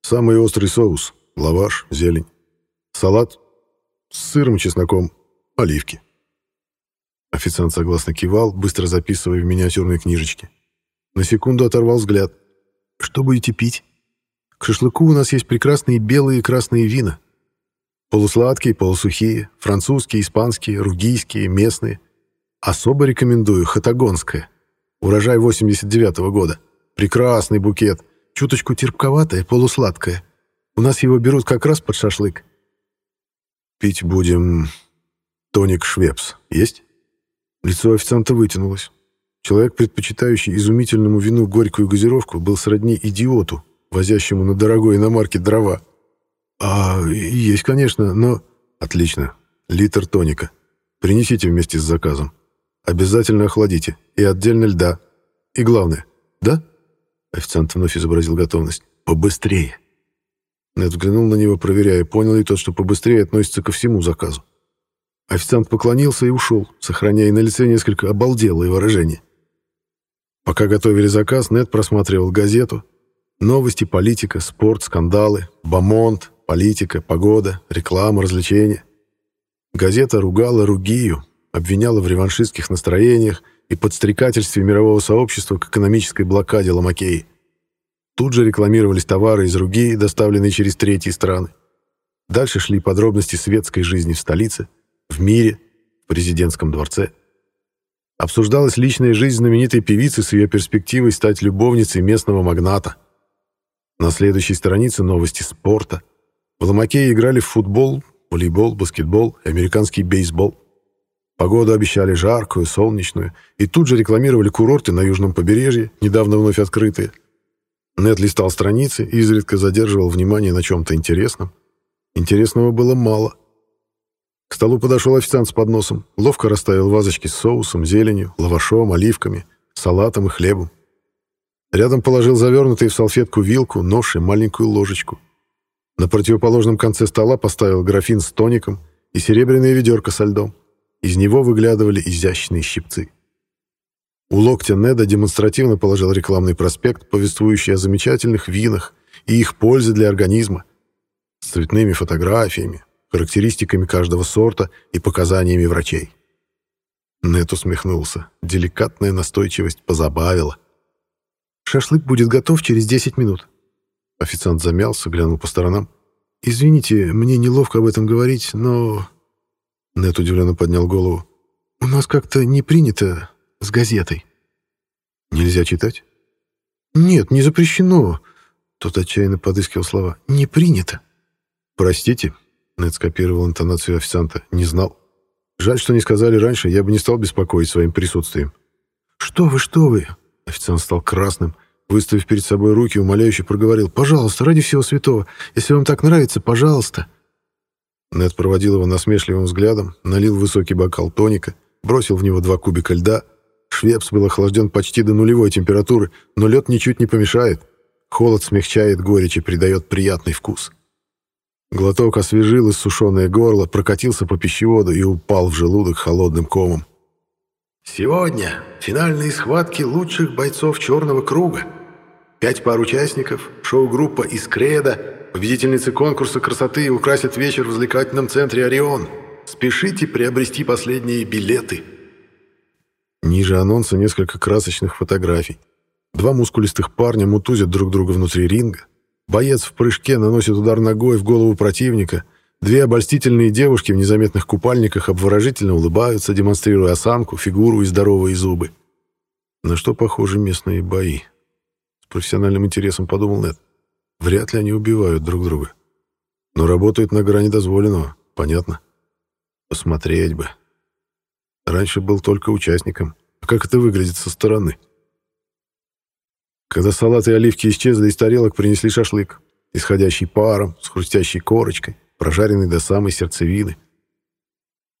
Самый острый соус, лаваш, зелень. Салат с сыром, чесноком, оливки. Официант согласно кивал, быстро записывая в миниатюрной книжечке. На секунду оторвал взгляд. «Что будете пить?» «К шашлыку у нас есть прекрасные белые и красные вина. Полусладкие, полусухие, французские, испанские, ругийские, местные. Особо рекомендую хатагонское. Урожай 89-го года. Прекрасный букет. Чуточку терпковатое, полусладкое. У нас его берут как раз под шашлык. Пить будем... Тоник Швепс. Есть? Лицо официанта вытянулось. Человек, предпочитающий изумительному вину горькую газировку, был сродни идиоту, возящему на дорогой иномарке дрова. «А, есть, конечно, но...» «Отлично. Литр тоника. Принесите вместе с заказом. Обязательно охладите. И отдельно льда. И главное...» «Да?» Официант вновь изобразил готовность. «Побыстрее!» Нед взглянул на него, проверяя, понял ли тот, что побыстрее относится ко всему заказу. Официант поклонился и ушел, сохраняя на лице несколько обалделое выражение. Пока готовили заказ, Нед просматривал газету. Новости, политика, спорт, скандалы, бомонд, политика, погода, реклама, развлечения. Газета ругала Ругию, обвиняла в реваншистских настроениях и подстрекательстве мирового сообщества к экономической блокаде Ломакеи. Тут же рекламировались товары из Ругии, доставленные через третьи страны. Дальше шли подробности светской жизни в столице, в мире, в президентском дворце. Обсуждалась личная жизнь знаменитой певицы с ее перспективой стать любовницей местного магната. На следующей странице новости спорта. В Ломакее играли в футбол, волейбол, баскетбол и американский бейсбол. Погоду обещали жаркую, солнечную, и тут же рекламировали курорты на южном побережье, недавно вновь открытые – Нед листал страницы и изредка задерживал внимание на чем-то интересном. Интересного было мало. К столу подошел официант с подносом, ловко расставил вазочки с соусом, зеленью, лавашом, оливками, салатом и хлебом. Рядом положил завернутый в салфетку вилку, нож и маленькую ложечку. На противоположном конце стола поставил графин с тоником и серебряное ведерко со льдом. Из него выглядывали изящные щипцы. У локтя Неда демонстративно положил рекламный проспект, повествующий о замечательных винах и их пользе для организма, с цветными фотографиями, характеристиками каждого сорта и показаниями врачей. Нед усмехнулся. Деликатная настойчивость позабавила. «Шашлык будет готов через 10 минут». Официант замялся, глянул по сторонам. «Извините, мне неловко об этом говорить, но...» Нед удивленно поднял голову. «У нас как-то не принято с газетой. Нельзя читать? Нет, не запрещено. Тот отчаянно подыскивал слова. Не принято. Простите, Нед скопировал интонацию официанта. Не знал. Жаль, что не сказали раньше, я бы не стал беспокоить своим присутствием. Что вы, что вы? Официант стал красным, выставив перед собой руки, умоляюще проговорил. «Пожалуйста, ради всего святого, если вам так нравится, пожалуйста». Нед проводил его насмешливым взглядом, налил высокий бокал тоника, бросил в него два кубика льда — Швепс был охлажден почти до нулевой температуры, но лед ничуть не помешает. Холод смягчает горечь и придает приятный вкус. Глоток освежил иссушенное горло, прокатился по пищеводу и упал в желудок холодным комом. Сегодня финальные схватки лучших бойцов «Черного круга». Пять пар участников, шоу-группа из Креда, победительницы конкурса красоты украсят вечер в развлекательном центре «Орион». Спешите приобрести последние билеты. Ниже анонса несколько красочных фотографий. Два мускулистых парня мутузят друг друга внутри ринга. Боец в прыжке наносит удар ногой в голову противника. Две обольстительные девушки в незаметных купальниках обворожительно улыбаются, демонстрируя осанку, фигуру и здоровые зубы. На что похожи местные бои? С профессиональным интересом подумал Нед. Вряд ли они убивают друг друга. Но работают на грани дозволенного, понятно. Посмотреть бы. Раньше был только участником. А как это выглядит со стороны? Когда салаты и оливки исчезли из тарелок, принесли шашлык, исходящий паром, с хрустящей корочкой, прожаренный до самой сердцевины.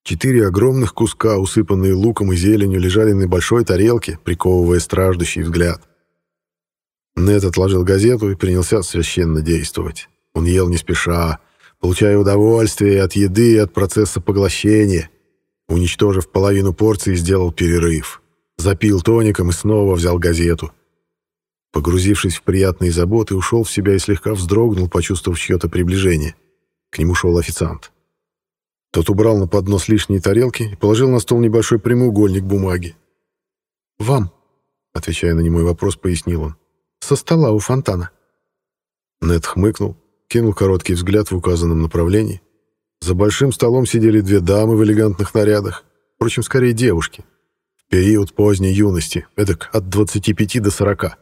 Четыре огромных куска, усыпанные луком и зеленью, лежали на большой тарелке, приковывая страждущий взгляд. Нед отложил газету и принялся священно действовать. Он ел не спеша, получая удовольствие от еды и от процесса поглощения. Уничтожив половину порции, сделал перерыв. Запил тоником и снова взял газету. Погрузившись в приятные заботы, ушел в себя и слегка вздрогнул, почувствовав чье-то приближение. К нему шел официант. Тот убрал на поднос лишние тарелки и положил на стол небольшой прямоугольник бумаги. «Вам», — отвечая на немой вопрос, пояснил он, — «со стола у фонтана». Нед хмыкнул, кинул короткий взгляд в указанном направлении. За большим столом сидели две дамы в элегантных нарядах, впрочем, скорее девушки, в период поздней юности, эдак от 25 до 40.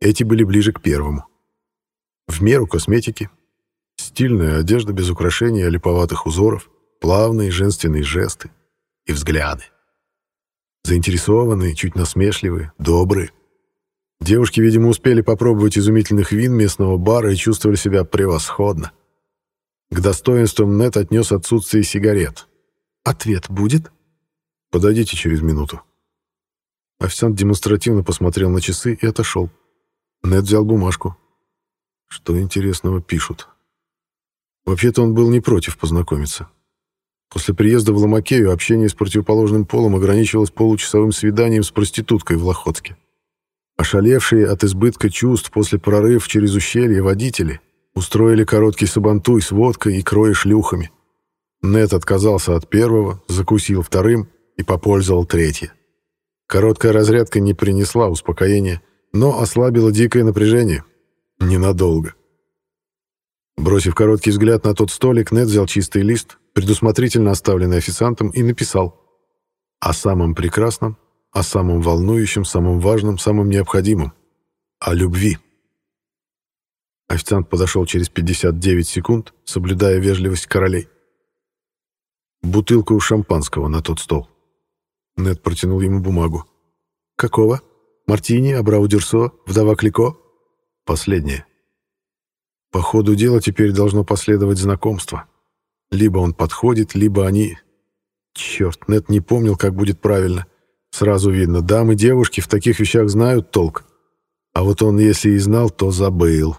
Эти были ближе к первому. В меру косметики, стильная одежда без украшений и липоватых узоров, плавные женственные жесты и взгляды. Заинтересованные, чуть насмешливые, добрые. Девушки, видимо, успели попробовать изумительных вин местного бара и чувствовали себя превосходно. К достоинствам Нет отнес отсутствие сигарет. «Ответ будет?» «Подойдите через минуту». Официант демонстративно посмотрел на часы и отошел. Нед взял бумажку. Что интересного пишут. Вообще-то он был не против познакомиться. После приезда в Ломакею общение с противоположным полом ограничивалось получасовым свиданием с проституткой в Лохотске. Ошалевшие от избытка чувств после прорыв через ущелье водители устроили короткий сабантуй с водкой, и и шлюхами. Нед отказался от первого, закусил вторым и попользовал третье. Короткая разрядка не принесла успокоения, но ослабило дикое напряжение. Ненадолго. Бросив короткий взгляд на тот столик, Нед взял чистый лист, предусмотрительно оставленный официантом, и написал «О самом прекрасном, о самом волнующем, самом важном, самом необходимом. О любви». Официант подошел через 59 секунд, соблюдая вежливость королей. Бутылку шампанского на тот стол. Нед протянул ему бумагу. «Какого?» Мартини, Абрау Дюрсо, вдова Клико? Последнее. По ходу дела теперь должно последовать знакомство. Либо он подходит, либо они... Черт, Нет не помнил, как будет правильно. Сразу видно, дамы девушки в таких вещах знают толк. А вот он, если и знал, то забыл.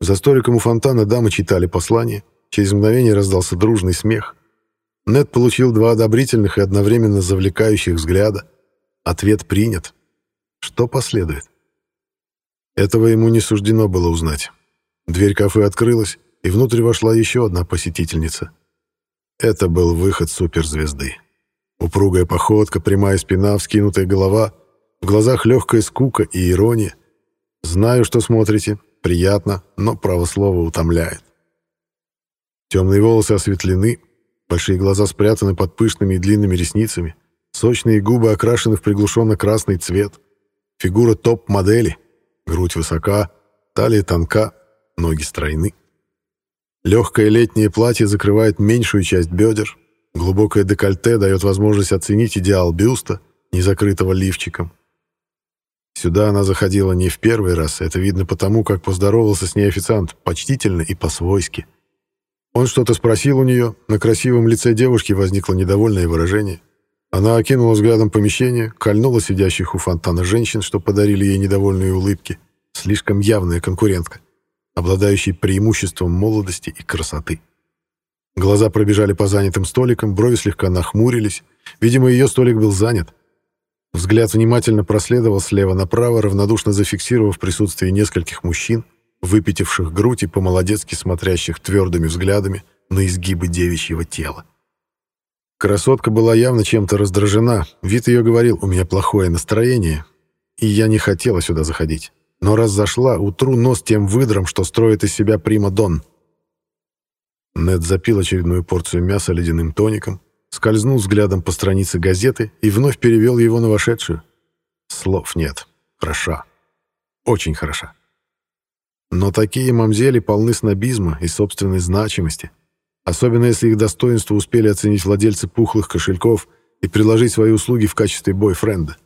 За столиком у фонтана дамы читали послание. Через мгновение раздался дружный смех. Нет получил два одобрительных и одновременно завлекающих взгляда. Ответ принят. Что последует? Этого ему не суждено было узнать. Дверь кафе открылась, и внутрь вошла еще одна посетительница. Это был выход суперзвезды. Упругая походка, прямая спина, вскинутая голова, в глазах легкая скука и ирония. Знаю, что смотрите, приятно, но право слова утомляет. Темные волосы осветлены, большие глаза спрятаны под пышными и длинными ресницами — Сочные губы окрашены в приглушенно-красный цвет. Фигура топ-модели. Грудь высока, талия тонка, ноги стройны. Легкое летнее платье закрывает меньшую часть бедер. Глубокое декольте дает возможность оценить идеал бюста, не закрытого лифчиком. Сюда она заходила не в первый раз, это видно потому, как поздоровался с ней официант, почтительно и по-свойски. Он что-то спросил у нее, на красивом лице девушки возникло недовольное выражение. Она окинула взглядом помещение, кольнула сидящих у фонтана женщин, что подарили ей недовольные улыбки. Слишком явная конкурентка, обладающая преимуществом молодости и красоты. Глаза пробежали по занятым столикам, брови слегка нахмурились. Видимо, ее столик был занят. Взгляд внимательно проследовал слева направо, равнодушно зафиксировав присутствие нескольких мужчин, выпитивших грудь и по-молодецки смотрящих твердыми взглядами на изгибы девичьего тела. Красотка была явно чем-то раздражена. Вид ее говорил, у меня плохое настроение, и я не хотела сюда заходить. Но раз зашла, утру нос тем выдром, что строит из себя прима-дон. Нед запил очередную порцию мяса ледяным тоником, скользнул взглядом по странице газеты и вновь перевел его на вошедшую. Слов нет. Хороша. Очень хороша. Но такие мамзели полны снобизма и собственной значимости особенно если их достоинство успели оценить владельцы пухлых кошельков и предложить свои услуги в качестве бойфренда.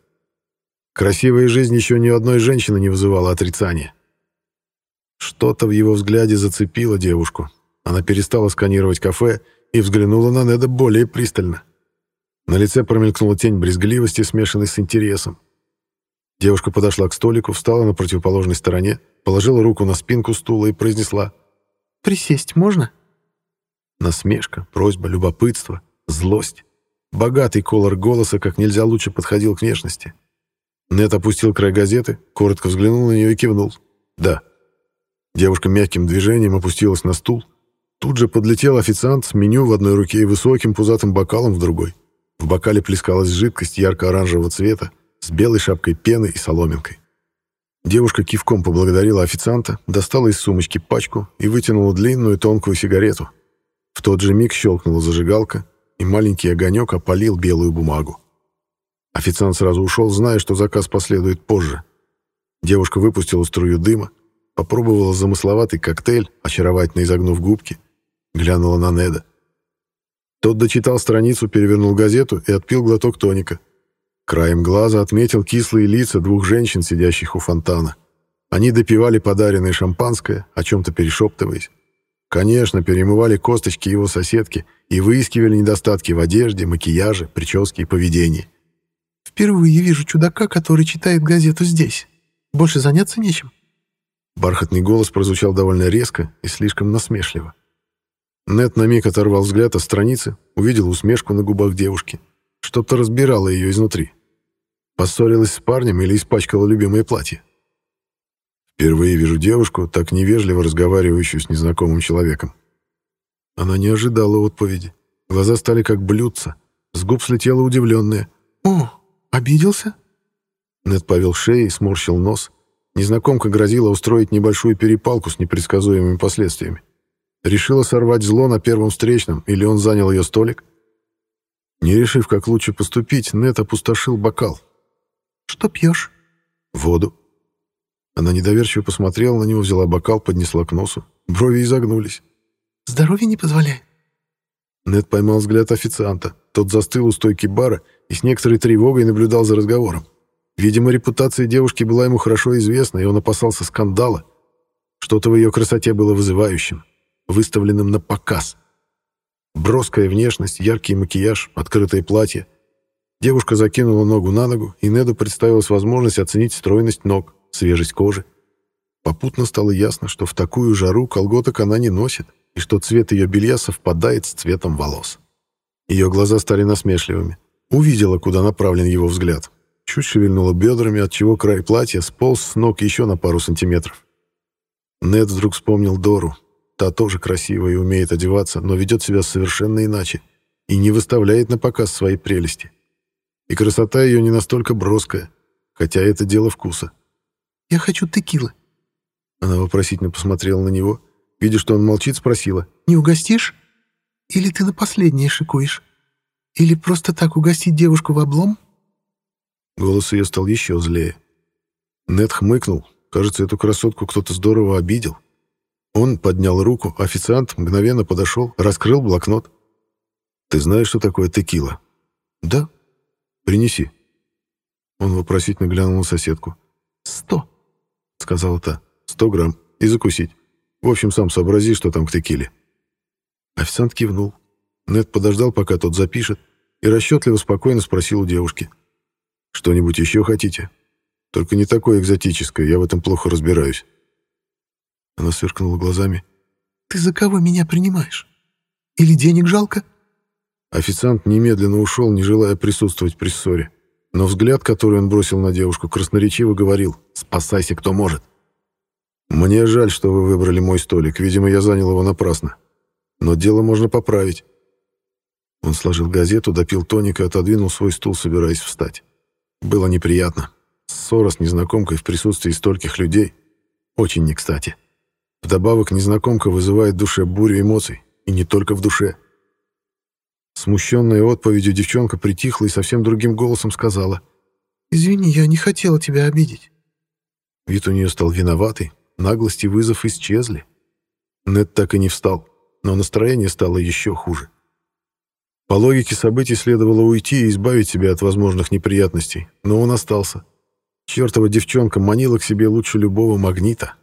Красивая жизнь еще ни одной женщины не вызывала отрицания. Что-то в его взгляде зацепило девушку. Она перестала сканировать кафе и взглянула на Неда более пристально. На лице промелькнула тень брезгливости, смешанной с интересом. Девушка подошла к столику, встала на противоположной стороне, положила руку на спинку стула и произнесла «Присесть можно?» Насмешка, просьба, любопытство, злость. Богатый колор голоса как нельзя лучше подходил к внешности. Нет опустил край газеты, коротко взглянул на нее и кивнул. «Да». Девушка мягким движением опустилась на стул. Тут же подлетел официант с меню в одной руке и высоким пузатым бокалом в другой. В бокале плескалась жидкость ярко-оранжевого цвета с белой шапкой пены и соломинкой. Девушка кивком поблагодарила официанта, достала из сумочки пачку и вытянула длинную тонкую сигарету — в тот же миг щелкнула зажигалка, и маленький огонек опалил белую бумагу. Официант сразу ушел, зная, что заказ последует позже. Девушка выпустила струю дыма, попробовала замысловатый коктейль, очаровательно изогнув губки, глянула на Неда. Тот дочитал страницу, перевернул газету и отпил глоток тоника. Краем глаза отметил кислые лица двух женщин, сидящих у фонтана. Они допивали подаренное шампанское, о чем-то перешептываясь. Конечно, перемывали косточки его соседки и выискивали недостатки в одежде, макияже, прическе и поведении. «Впервые вижу чудака, который читает газету здесь. Больше заняться нечем». Бархатный голос прозвучал довольно резко и слишком насмешливо. Нет на миг оторвал взгляд от страницы, увидел усмешку на губах девушки. Что-то разбирало ее изнутри. Поссорилась с парнем или испачкала любимое платье. Впервые вижу девушку, так невежливо разговаривающую с незнакомым человеком. Она не ожидала отповеди. Глаза стали как блюдца. С губ слетела удивленная. «О, обиделся?» Нед повел шеей, сморщил нос. Незнакомка грозила устроить небольшую перепалку с непредсказуемыми последствиями. Решила сорвать зло на первом встречном, или он занял ее столик? Не решив, как лучше поступить, Нед опустошил бокал. «Что пьешь?» «Воду». Она недоверчиво посмотрела на него, взяла бокал, поднесла к носу. Брови изогнулись. «Здоровье не позволяет». Нед поймал взгляд официанта. Тот застыл у стойки бара и с некоторой тревогой наблюдал за разговором. Видимо, репутация девушки была ему хорошо известна, и он опасался скандала. Что-то в ее красоте было вызывающим, выставленным на показ. Броская внешность, яркий макияж, открытое платье. Девушка закинула ногу на ногу, и Неду представилась возможность оценить стройность ног свежесть кожи. Попутно стало ясно, что в такую жару колготок она не носит, и что цвет ее белья совпадает с цветом волос. Ее глаза стали насмешливыми. Увидела, куда направлен его взгляд. Чуть шевельнула бедрами, отчего край платья сполз с ног еще на пару сантиметров. Нед вдруг вспомнил Дору. Та тоже красивая и умеет одеваться, но ведет себя совершенно иначе и не выставляет на показ своей прелести. И красота ее не настолько броская, хотя это дело вкуса. Я хочу текилы». Она вопросительно посмотрела на него. Видя, что он молчит, спросила. «Не угостишь? Или ты на последнее шикуешь? Или просто так угостить девушку в облом?» Голос ее стал еще злее. Нед хмыкнул. Кажется, эту красотку кто-то здорово обидел. Он поднял руку, официант мгновенно подошел, раскрыл блокнот. «Ты знаешь, что такое текила?» «Да». «Принеси». Он вопросительно глянул на соседку. «Сто» сказала та. «Сто грамм. И закусить. В общем, сам сообрази, что там к текиле». Официант кивнул. Нед подождал, пока тот запишет, и расчетливо спокойно спросил у девушки. «Что-нибудь еще хотите? Только не такое экзотическое, я в этом плохо разбираюсь». Она сверкнула глазами. «Ты за кого меня принимаешь? Или денег жалко?» Официант немедленно ушел, не желая присутствовать при ссоре. Но взгляд, который он бросил на девушку, красноречиво говорил «Спасайся, кто может». «Мне жаль, что вы выбрали мой столик. Видимо, я занял его напрасно». Но дело можно поправить. Он сложил газету, допил тоник и отодвинул свой стул, собираясь встать. Было неприятно. Ссора с незнакомкой в присутствии стольких людей очень не кстати. Вдобавок, незнакомка вызывает в душе бурю эмоций, и не только в душе. Смущенная отповедью девчонка притихла и совсем другим голосом сказала. «Извини, я не хотела тебя обидеть». Вид у нее стал виноватый, наглость и вызов исчезли. Нед так и не встал, но настроение стало еще хуже. По логике событий следовало уйти и избавить себя от возможных неприятностей, но он остался. Чертова девчонка манила к себе лучше любого магнита.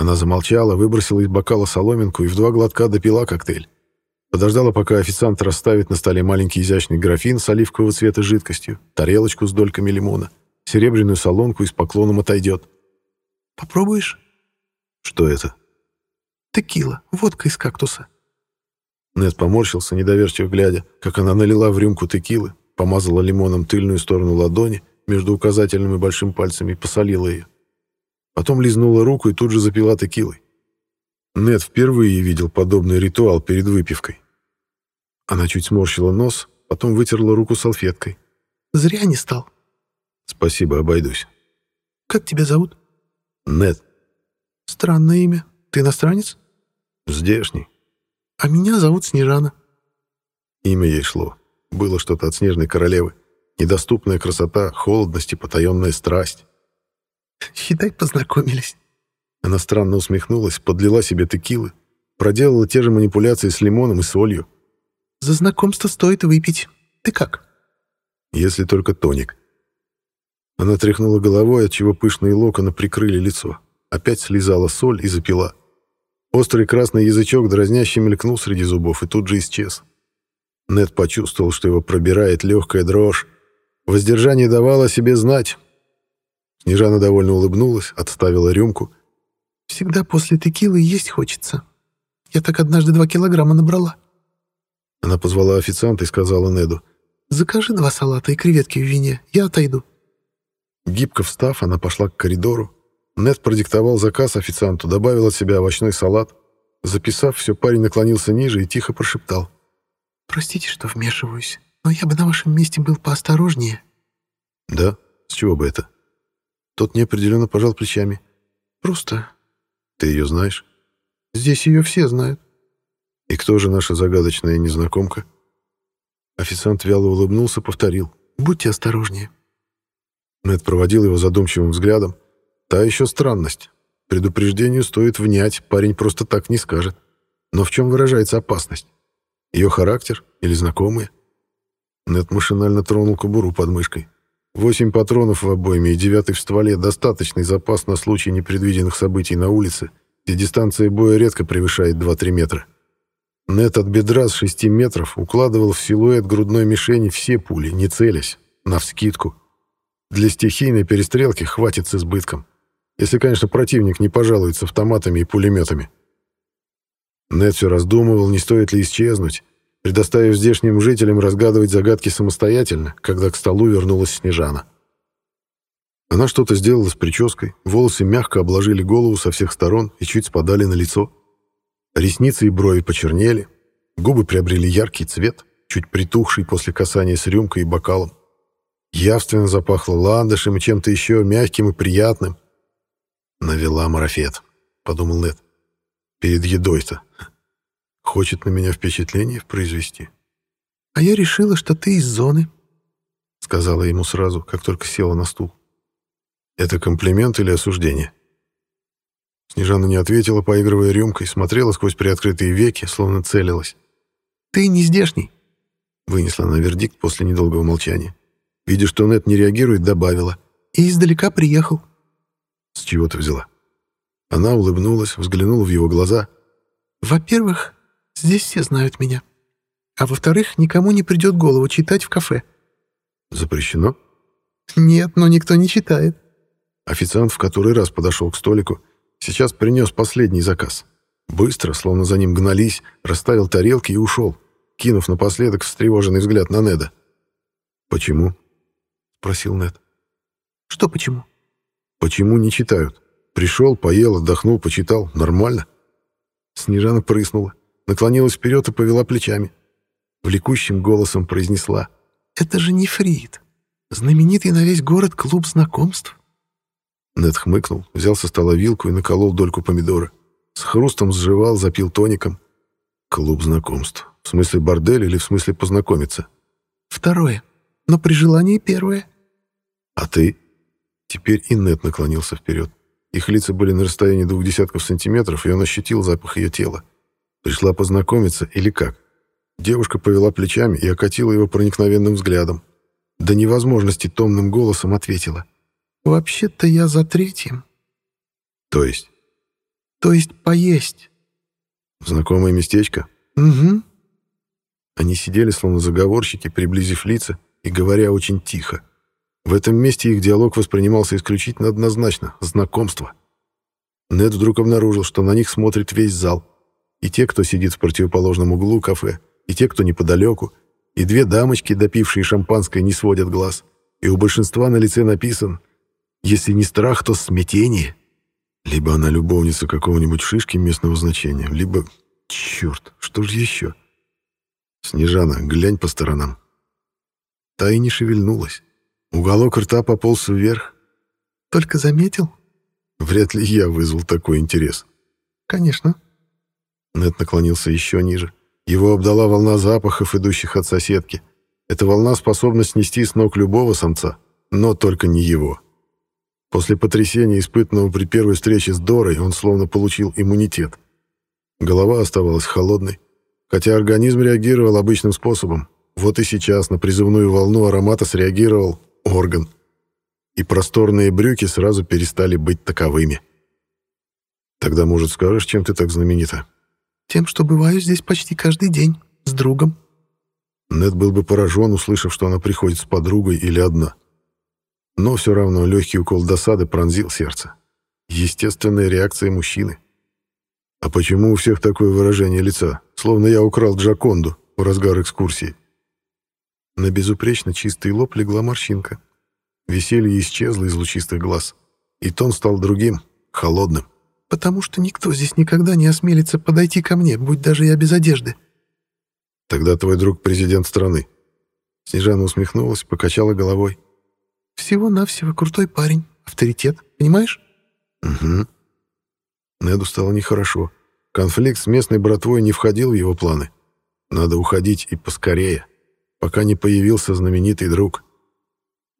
Она замолчала, выбросила из бокала соломинку и в два глотка допила коктейль. Подождала, пока официант расставит на столе маленький изящный графин с оливкового цвета жидкостью, тарелочку с дольками лимона, серебряную солонку и с поклоном отойдет. «Попробуешь?» «Что это?» «Текила, водка из кактуса». Нед поморщился, недоверчиво глядя, как она налила в рюмку текилы, помазала лимоном тыльную сторону ладони между указательным и большим пальцами и посолила ее. Потом лизнула руку и тут же запила текилой. Нед впервые видел подобный ритуал перед выпивкой. Она чуть сморщила нос, потом вытерла руку салфеткой. «Зря не стал». «Спасибо, обойдусь». «Как тебя зовут?» «Нед». «Странное имя. Ты иностранец?» «Здешний». «А меня зовут Снежана». Имя ей шло. Было что-то от снежной королевы. Недоступная красота, холодность и потаенная страсть. «Считай, познакомились». Она странно усмехнулась, подлила себе текилы, проделала те же манипуляции с лимоном и солью. «За знакомство стоит выпить. Ты как?» «Если только тоник». Она тряхнула головой, отчего пышные локоны прикрыли лицо. Опять слезала соль и запила. Острый красный язычок дразняще мелькнул среди зубов и тут же исчез. Нед почувствовал, что его пробирает легкая дрожь. Воздержание давало о себе знать. Снежана довольно улыбнулась, отставила рюмку. «Всегда после текилы есть хочется. Я так однажды два килограмма набрала». Она позвала официанта и сказала Неду. «Закажи два салата и креветки в вине, я отойду». Гибко встав, она пошла к коридору, Нед продиктовал заказ официанту, добавил от себя овощной салат. Записав все, парень наклонился ниже и тихо прошептал. «Простите, что вмешиваюсь, но я бы на вашем месте был поосторожнее». «Да? С чего бы это?» Тот неопределенно пожал плечами. «Просто...» «Ты ее знаешь?» «Здесь ее все знают». «И кто же наша загадочная незнакомка?» Официант вяло улыбнулся, повторил. «Будьте осторожнее». Нед проводил его задумчивым взглядом, Та еще странность. Предупреждению стоит внять, парень просто так не скажет. Но в чем выражается опасность? Ее характер или знакомые? Нед машинально тронул кобуру под мышкой. Восемь патронов в обойме и девятый в стволе — достаточный запас на случай непредвиденных событий на улице, где дистанция боя редко превышает 2-3 метра. Нет от бедра с 6 метров укладывал в силуэт грудной мишени все пули, не целясь, навскидку. Для стихийной перестрелки хватит с избытком. Если, конечно, противник не пожалует с автоматами и пулеметами. Нед все раздумывал, не стоит ли исчезнуть, предоставив здешним жителям разгадывать загадки самостоятельно, когда к столу вернулась Снежана. Она что-то сделала с прической, волосы мягко обложили голову со всех сторон и чуть спадали на лицо. Ресницы и брови почернели, губы приобрели яркий цвет, чуть притухший после касания с рюмкой и бокалом. Явственно запахло ландышем и чем-то еще мягким и приятным, «Навела марафет», — подумал Нед. «Перед едой-то. Хочет на меня впечатление произвести». «А я решила, что ты из зоны», — сказала ему сразу, как только села на стул. «Это комплимент или осуждение?» Снежана не ответила, поигрывая рюмкой, смотрела сквозь приоткрытые веки, словно целилась. «Ты не здешний», — вынесла на вердикт после недолгого молчания. Видя, что Нед не реагирует, добавила. «И издалека приехал». «С чего ты взяла?» Она улыбнулась, взглянула в его глаза. «Во-первых, здесь все знают меня. А во-вторых, никому не придет голову читать в кафе». «Запрещено?» «Нет, но никто не читает». Официант в который раз подошел к столику. Сейчас принес последний заказ. Быстро, словно за ним гнались, расставил тарелки и ушел, кинув напоследок встревоженный взгляд на Неда. «Почему?» — спросил Нед. «Что почему?» Почему не читают? Пришел, поел, отдохнул, почитал. Нормально. Снежана прыснула. Наклонилась вперед и повела плечами. Влекущим голосом произнесла. «Это же не Фрид. Знаменитый на весь город клуб знакомств». Нед хмыкнул, взял со стола вилку и наколол дольку помидора. С хрустом сживал, запил тоником. Клуб знакомств. В смысле бордель или в смысле познакомиться? Второе. Но при желании первое. А ты? Теперь и Нед наклонился вперед. Их лица были на расстоянии двух десятков сантиметров, и он ощутил запах ее тела. Пришла познакомиться или как? Девушка повела плечами и окатила его проникновенным взглядом. До невозможности томным голосом ответила. «Вообще-то я за третьим». «То есть?» «То есть поесть». «Знакомое местечко?» «Угу». Они сидели, словно заговорщики, приблизив лица и говоря очень тихо. В этом месте их диалог воспринимался исключительно однозначно — знакомство. Нед вдруг обнаружил, что на них смотрит весь зал. И те, кто сидит в противоположном углу кафе, и те, кто неподалеку, и две дамочки, допившие шампанское, не сводят глаз. И у большинства на лице написан «Если не страх, то смятение». Либо она любовница какого-нибудь шишки местного значения, либо... Черт, что же еще? Снежана, глянь по сторонам. Та и не шевельнулась. Уголок рта пополз вверх. «Только заметил?» Вряд ли я вызвал такой интерес. «Конечно». Нед наклонился еще ниже. Его обдала волна запахов, идущих от соседки. Эта волна способна снести с ног любого самца, но только не его. После потрясения, испытанного при первой встрече с Дорой, он словно получил иммунитет. Голова оставалась холодной, хотя организм реагировал обычным способом. Вот и сейчас на призывную волну аромата среагировал орган. И просторные брюки сразу перестали быть таковыми. Тогда, может, скажешь, чем ты так знаменита? Тем, что бываю здесь почти каждый день, с другом. Нед был бы поражен, услышав, что она приходит с подругой или одна. Но все равно легкий укол досады пронзил сердце. Естественная реакция мужчины. А почему у всех такое выражение лица, словно я украл Джаконду в разгар экскурсии? На безупречно чистый лоб легла морщинка. Веселье исчезло из лучистых глаз. И тон стал другим, холодным. «Потому что никто здесь никогда не осмелится подойти ко мне, будь даже я без одежды». «Тогда твой друг президент страны». Снежана усмехнулась, покачала головой. «Всего-навсего крутой парень, авторитет, понимаешь?» «Угу». Неду стало нехорошо. Конфликт с местной братвой не входил в его планы. Надо уходить и поскорее пока не появился знаменитый друг.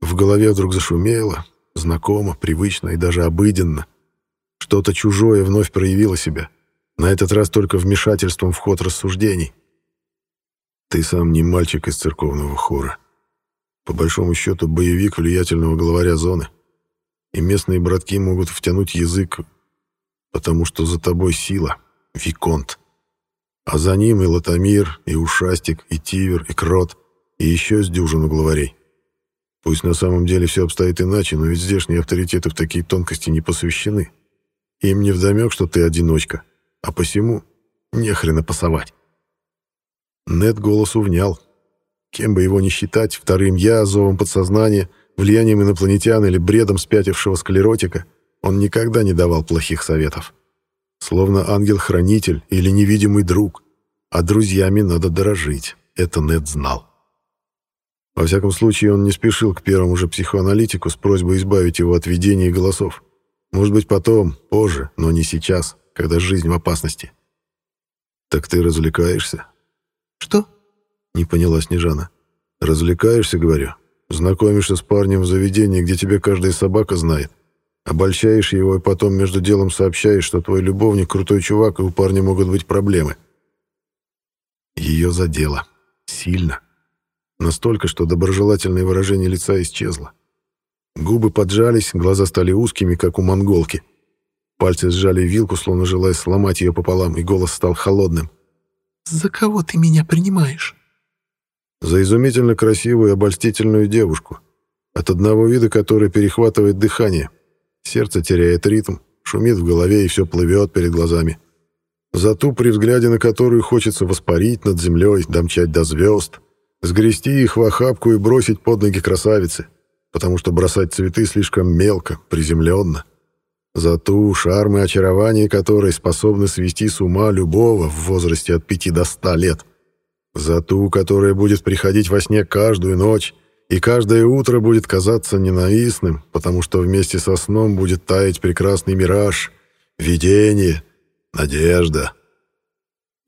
В голове вдруг зашумело, знакомо, привычно и даже обыденно. Что-то чужое вновь проявило себя, на этот раз только вмешательством в ход рассуждений. Ты сам не мальчик из церковного хора. По большому счету, боевик влиятельного главаря зоны. И местные братки могут втянуть язык, потому что за тобой сила, Виконт. А за ним и Латамир, и Ушастик, и Тивер, и Крот — и еще с дюжину главарей. Пусть на самом деле все обстоит иначе, но ведь здешние авторитеты в такие тонкости не посвящены. Им не вдомек, что ты одиночка, а посему нехрена пасовать. Нет голос увнял. Кем бы его ни считать, вторым я, зовом подсознания, влиянием инопланетян или бредом спятившего склеротика, он никогда не давал плохих советов. Словно ангел-хранитель или невидимый друг. А друзьями надо дорожить, это Нед знал. Во всяком случае, он не спешил к первому же психоаналитику с просьбой избавить его от видений и голосов. Может быть, потом, позже, но не сейчас, когда жизнь в опасности. «Так ты развлекаешься?» «Что?» — не поняла Снежана. «Развлекаешься, говорю. Знакомишься с парнем в заведении, где тебя каждая собака знает. Обольщаешь его и потом между делом сообщаешь, что твой любовник крутой чувак, и у парня могут быть проблемы». Ее задело. Сильно. Настолько, что доброжелательное выражение лица исчезло. Губы поджались, глаза стали узкими, как у монголки. Пальцы сжали вилку, словно желая сломать ее пополам, и голос стал холодным. «За кого ты меня принимаешь?» «За изумительно красивую и обольстительную девушку, от одного вида которой перехватывает дыхание. Сердце теряет ритм, шумит в голове и все плывет перед глазами. За ту, при взгляде на которую хочется воспарить над землей, домчать до звезд, Сгрести их в охапку и бросить под ноги красавицы, потому что бросать цветы слишком мелко, приземленно. за ту, шарм и очарование которой способны свести с ума любого в возрасте от пяти до ста лет. За ту, которая будет приходить во сне каждую ночь, и каждое утро будет казаться ненавистным, потому что вместе со сном будет таять прекрасный мираж, видение, надежда.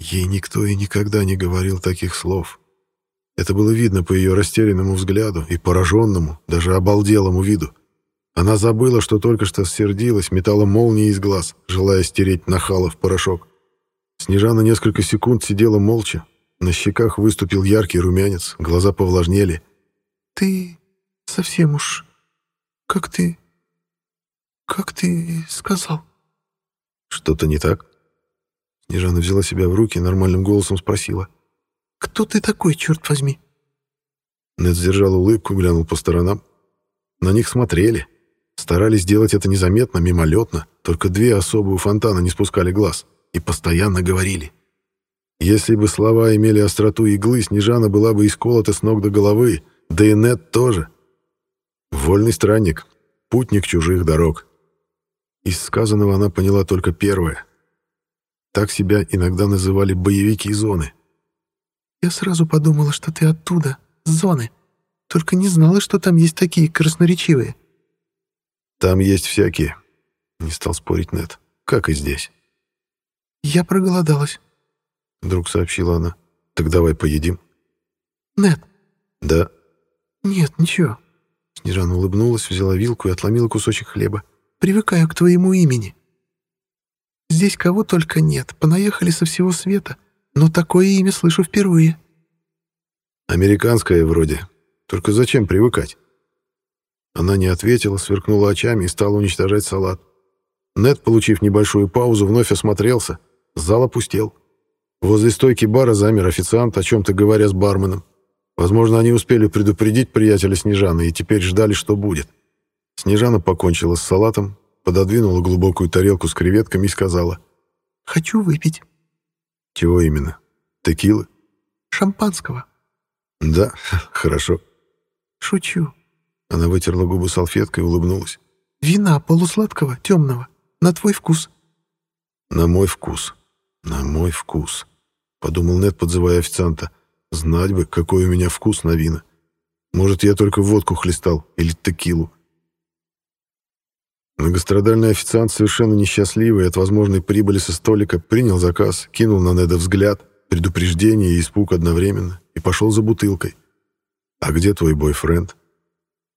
Ей никто и никогда не говорил таких слов. Это было видно по ее растерянному взгляду и пораженному, даже обалделому виду. Она забыла, что только что сердилась, метала молнии из глаз, желая стереть нахала в порошок. Снежана несколько секунд сидела молча. На щеках выступил яркий румянец, глаза повлажнели — ты совсем уж... Как ты... Как ты сказал? Что-то не так? Снежана взяла себя в руки и нормальным голосом спросила. Кто ты такой, черт возьми? Нед сдержал улыбку, глянул по сторонам. На них смотрели. Старались сделать это незаметно, мимолетно. Только две особые у фонтана не спускали глаз. И постоянно говорили. Если бы слова имели остроту иглы, Снежана была бы исколота с ног до головы, да и Нед тоже. Вольный странник, путник чужих дорог. Из сказанного она поняла только первое. Так себя иногда называли боевики зоны. «Я сразу подумала, что ты оттуда, с зоны. Только не знала, что там есть такие красноречивые». «Там есть всякие», — не стал спорить Нед, — «как и здесь». «Я проголодалась», — вдруг сообщила она. «Так давай поедим». «Нед». «Да». «Нет, ничего». Снежана улыбнулась, взяла вилку и отломила кусочек хлеба. «Привыкаю к твоему имени. Здесь кого только нет, понаехали со всего света, но такое имя слышу впервые». «Американское вроде. Только зачем привыкать?» Она не ответила, сверкнула очами и стала уничтожать салат. Нед, получив небольшую паузу, вновь осмотрелся. Зал опустел. Возле стойки бара замер официант, о чем-то говоря с барменом. Возможно, они успели предупредить приятеля Снежаны и теперь ждали, что будет. Снежана покончила с салатом, пододвинула глубокую тарелку с креветками и сказала. «Хочу выпить». «Чего именно? Текилы?» «Шампанского». «Да, хорошо». «Шучу». Она вытерла губы салфеткой и улыбнулась. «Вина полусладкого, темного. На твой вкус». «На мой вкус. На мой вкус», — подумал Нед, подзывая официанта. Знать бы, какой у меня вкус на вина. Может, я только водку хлестал или текилу. Многострадальный официант, совершенно несчастливый от возможной прибыли со столика, принял заказ, кинул на Неда взгляд, предупреждение и испуг одновременно и пошел за бутылкой. «А где твой бойфренд?»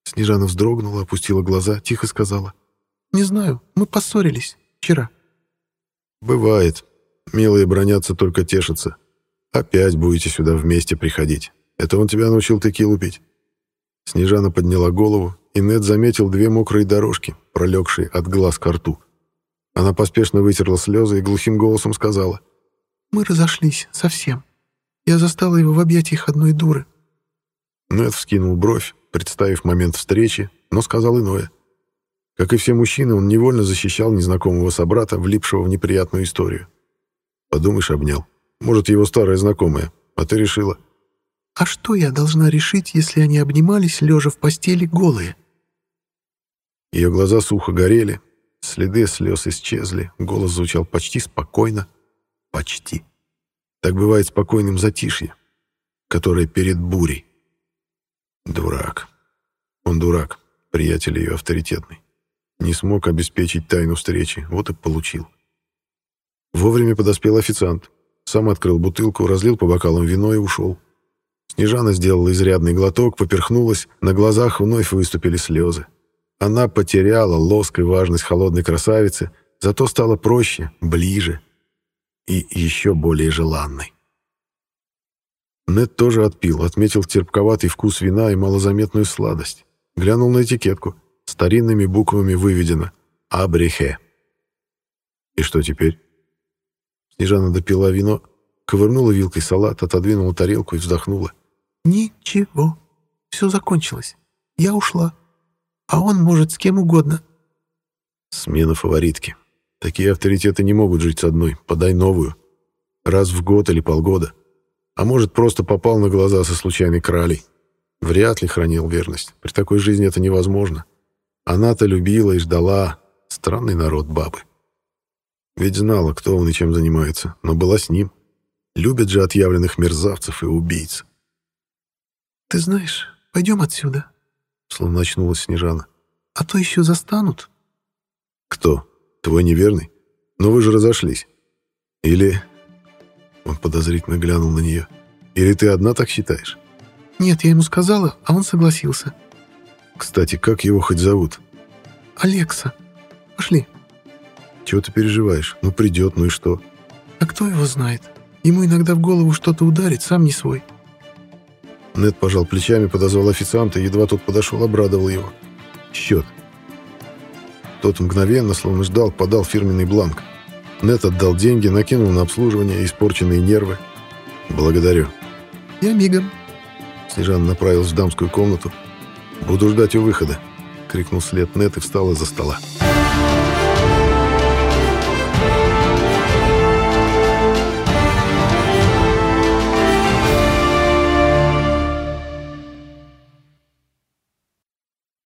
Снежана вздрогнула, опустила глаза, тихо сказала. «Не знаю, мы поссорились вчера». «Бывает. Милые бронятся, только тешатся. Опять будете сюда вместе приходить. Это он тебя научил текилу пить?» Снежана подняла голову, и Нед заметил две мокрые дорожки, пролегшие от глаз к рту. Она поспешно вытерла слезы и глухим голосом сказала. «Мы разошлись совсем. Я застала его в объятиях одной дуры». Нед вскинул бровь, представив момент встречи, но сказал иное. Как и все мужчины, он невольно защищал незнакомого собрата, влипшего в неприятную историю. Подумаешь, обнял. Может, его старая знакомая. А ты решила. А что я должна решить, если они обнимались, лежа в постели, голые? Ее глаза сухо горели, следы слез исчезли, голос звучал почти спокойно. Почти. Так бывает спокойным затишье, которое перед бурей. Дурак. Он дурак, приятель ее авторитетный. Не смог обеспечить тайну встречи, вот и получил. Вовремя подоспел официант. Сам открыл бутылку, разлил по бокалам вино и ушел. Снежана сделала изрядный глоток, поперхнулась, на глазах вновь выступили слезы. Она потеряла лоск и важность холодной красавицы, зато стала проще, ближе и еще более желанной. Нед тоже отпил, отметил терпковатый вкус вина и малозаметную сладость. Глянул на этикетку. Старинными буквами выведено «Абрихе». И что теперь? Снежана допила вино, ковырнула вилкой салат, отодвинула тарелку и вздохнула. «Ничего. Все закончилось. Я ушла. А он может с кем угодно». Смена фаворитки. Такие авторитеты не могут жить с одной. Подай новую. Раз в год или полгода. А может, просто попал на глаза со случайной кралей. Вряд ли хранил верность. При такой жизни это невозможно. Она-то любила и ждала, Странный народ бабы. Ведь знала, кто он и чем занимается, но была с ним. Любят же отъявленных мерзавцев и убийц. «Ты знаешь, пойдем отсюда», — словно очнулась Снежана. «А то еще застанут». «Кто? Твой неверный? Но вы же разошлись. Или...» Он подозрительно глянул на нее. «Или ты одна так считаешь?» «Нет, я ему сказала, а он согласился». «Кстати, как его хоть зовут?» «Алекса. Пошли». «Чего ты переживаешь? Ну, придет, ну и что?» «А кто его знает? Ему иногда в голову что-то ударит, сам не свой». Нед пожал плечами, подозвал официанта, едва тот подошел, обрадовал его. «Счет». Тот мгновенно, словно ждал, подал фирменный бланк. Нед отдал деньги, накинул на обслуживание испорченные нервы. «Благодарю». «Я мигом». Снежана направилась в дамскую комнату. «Буду ждать у выхода», — крикнул след Нет и встал из-за стола. «Я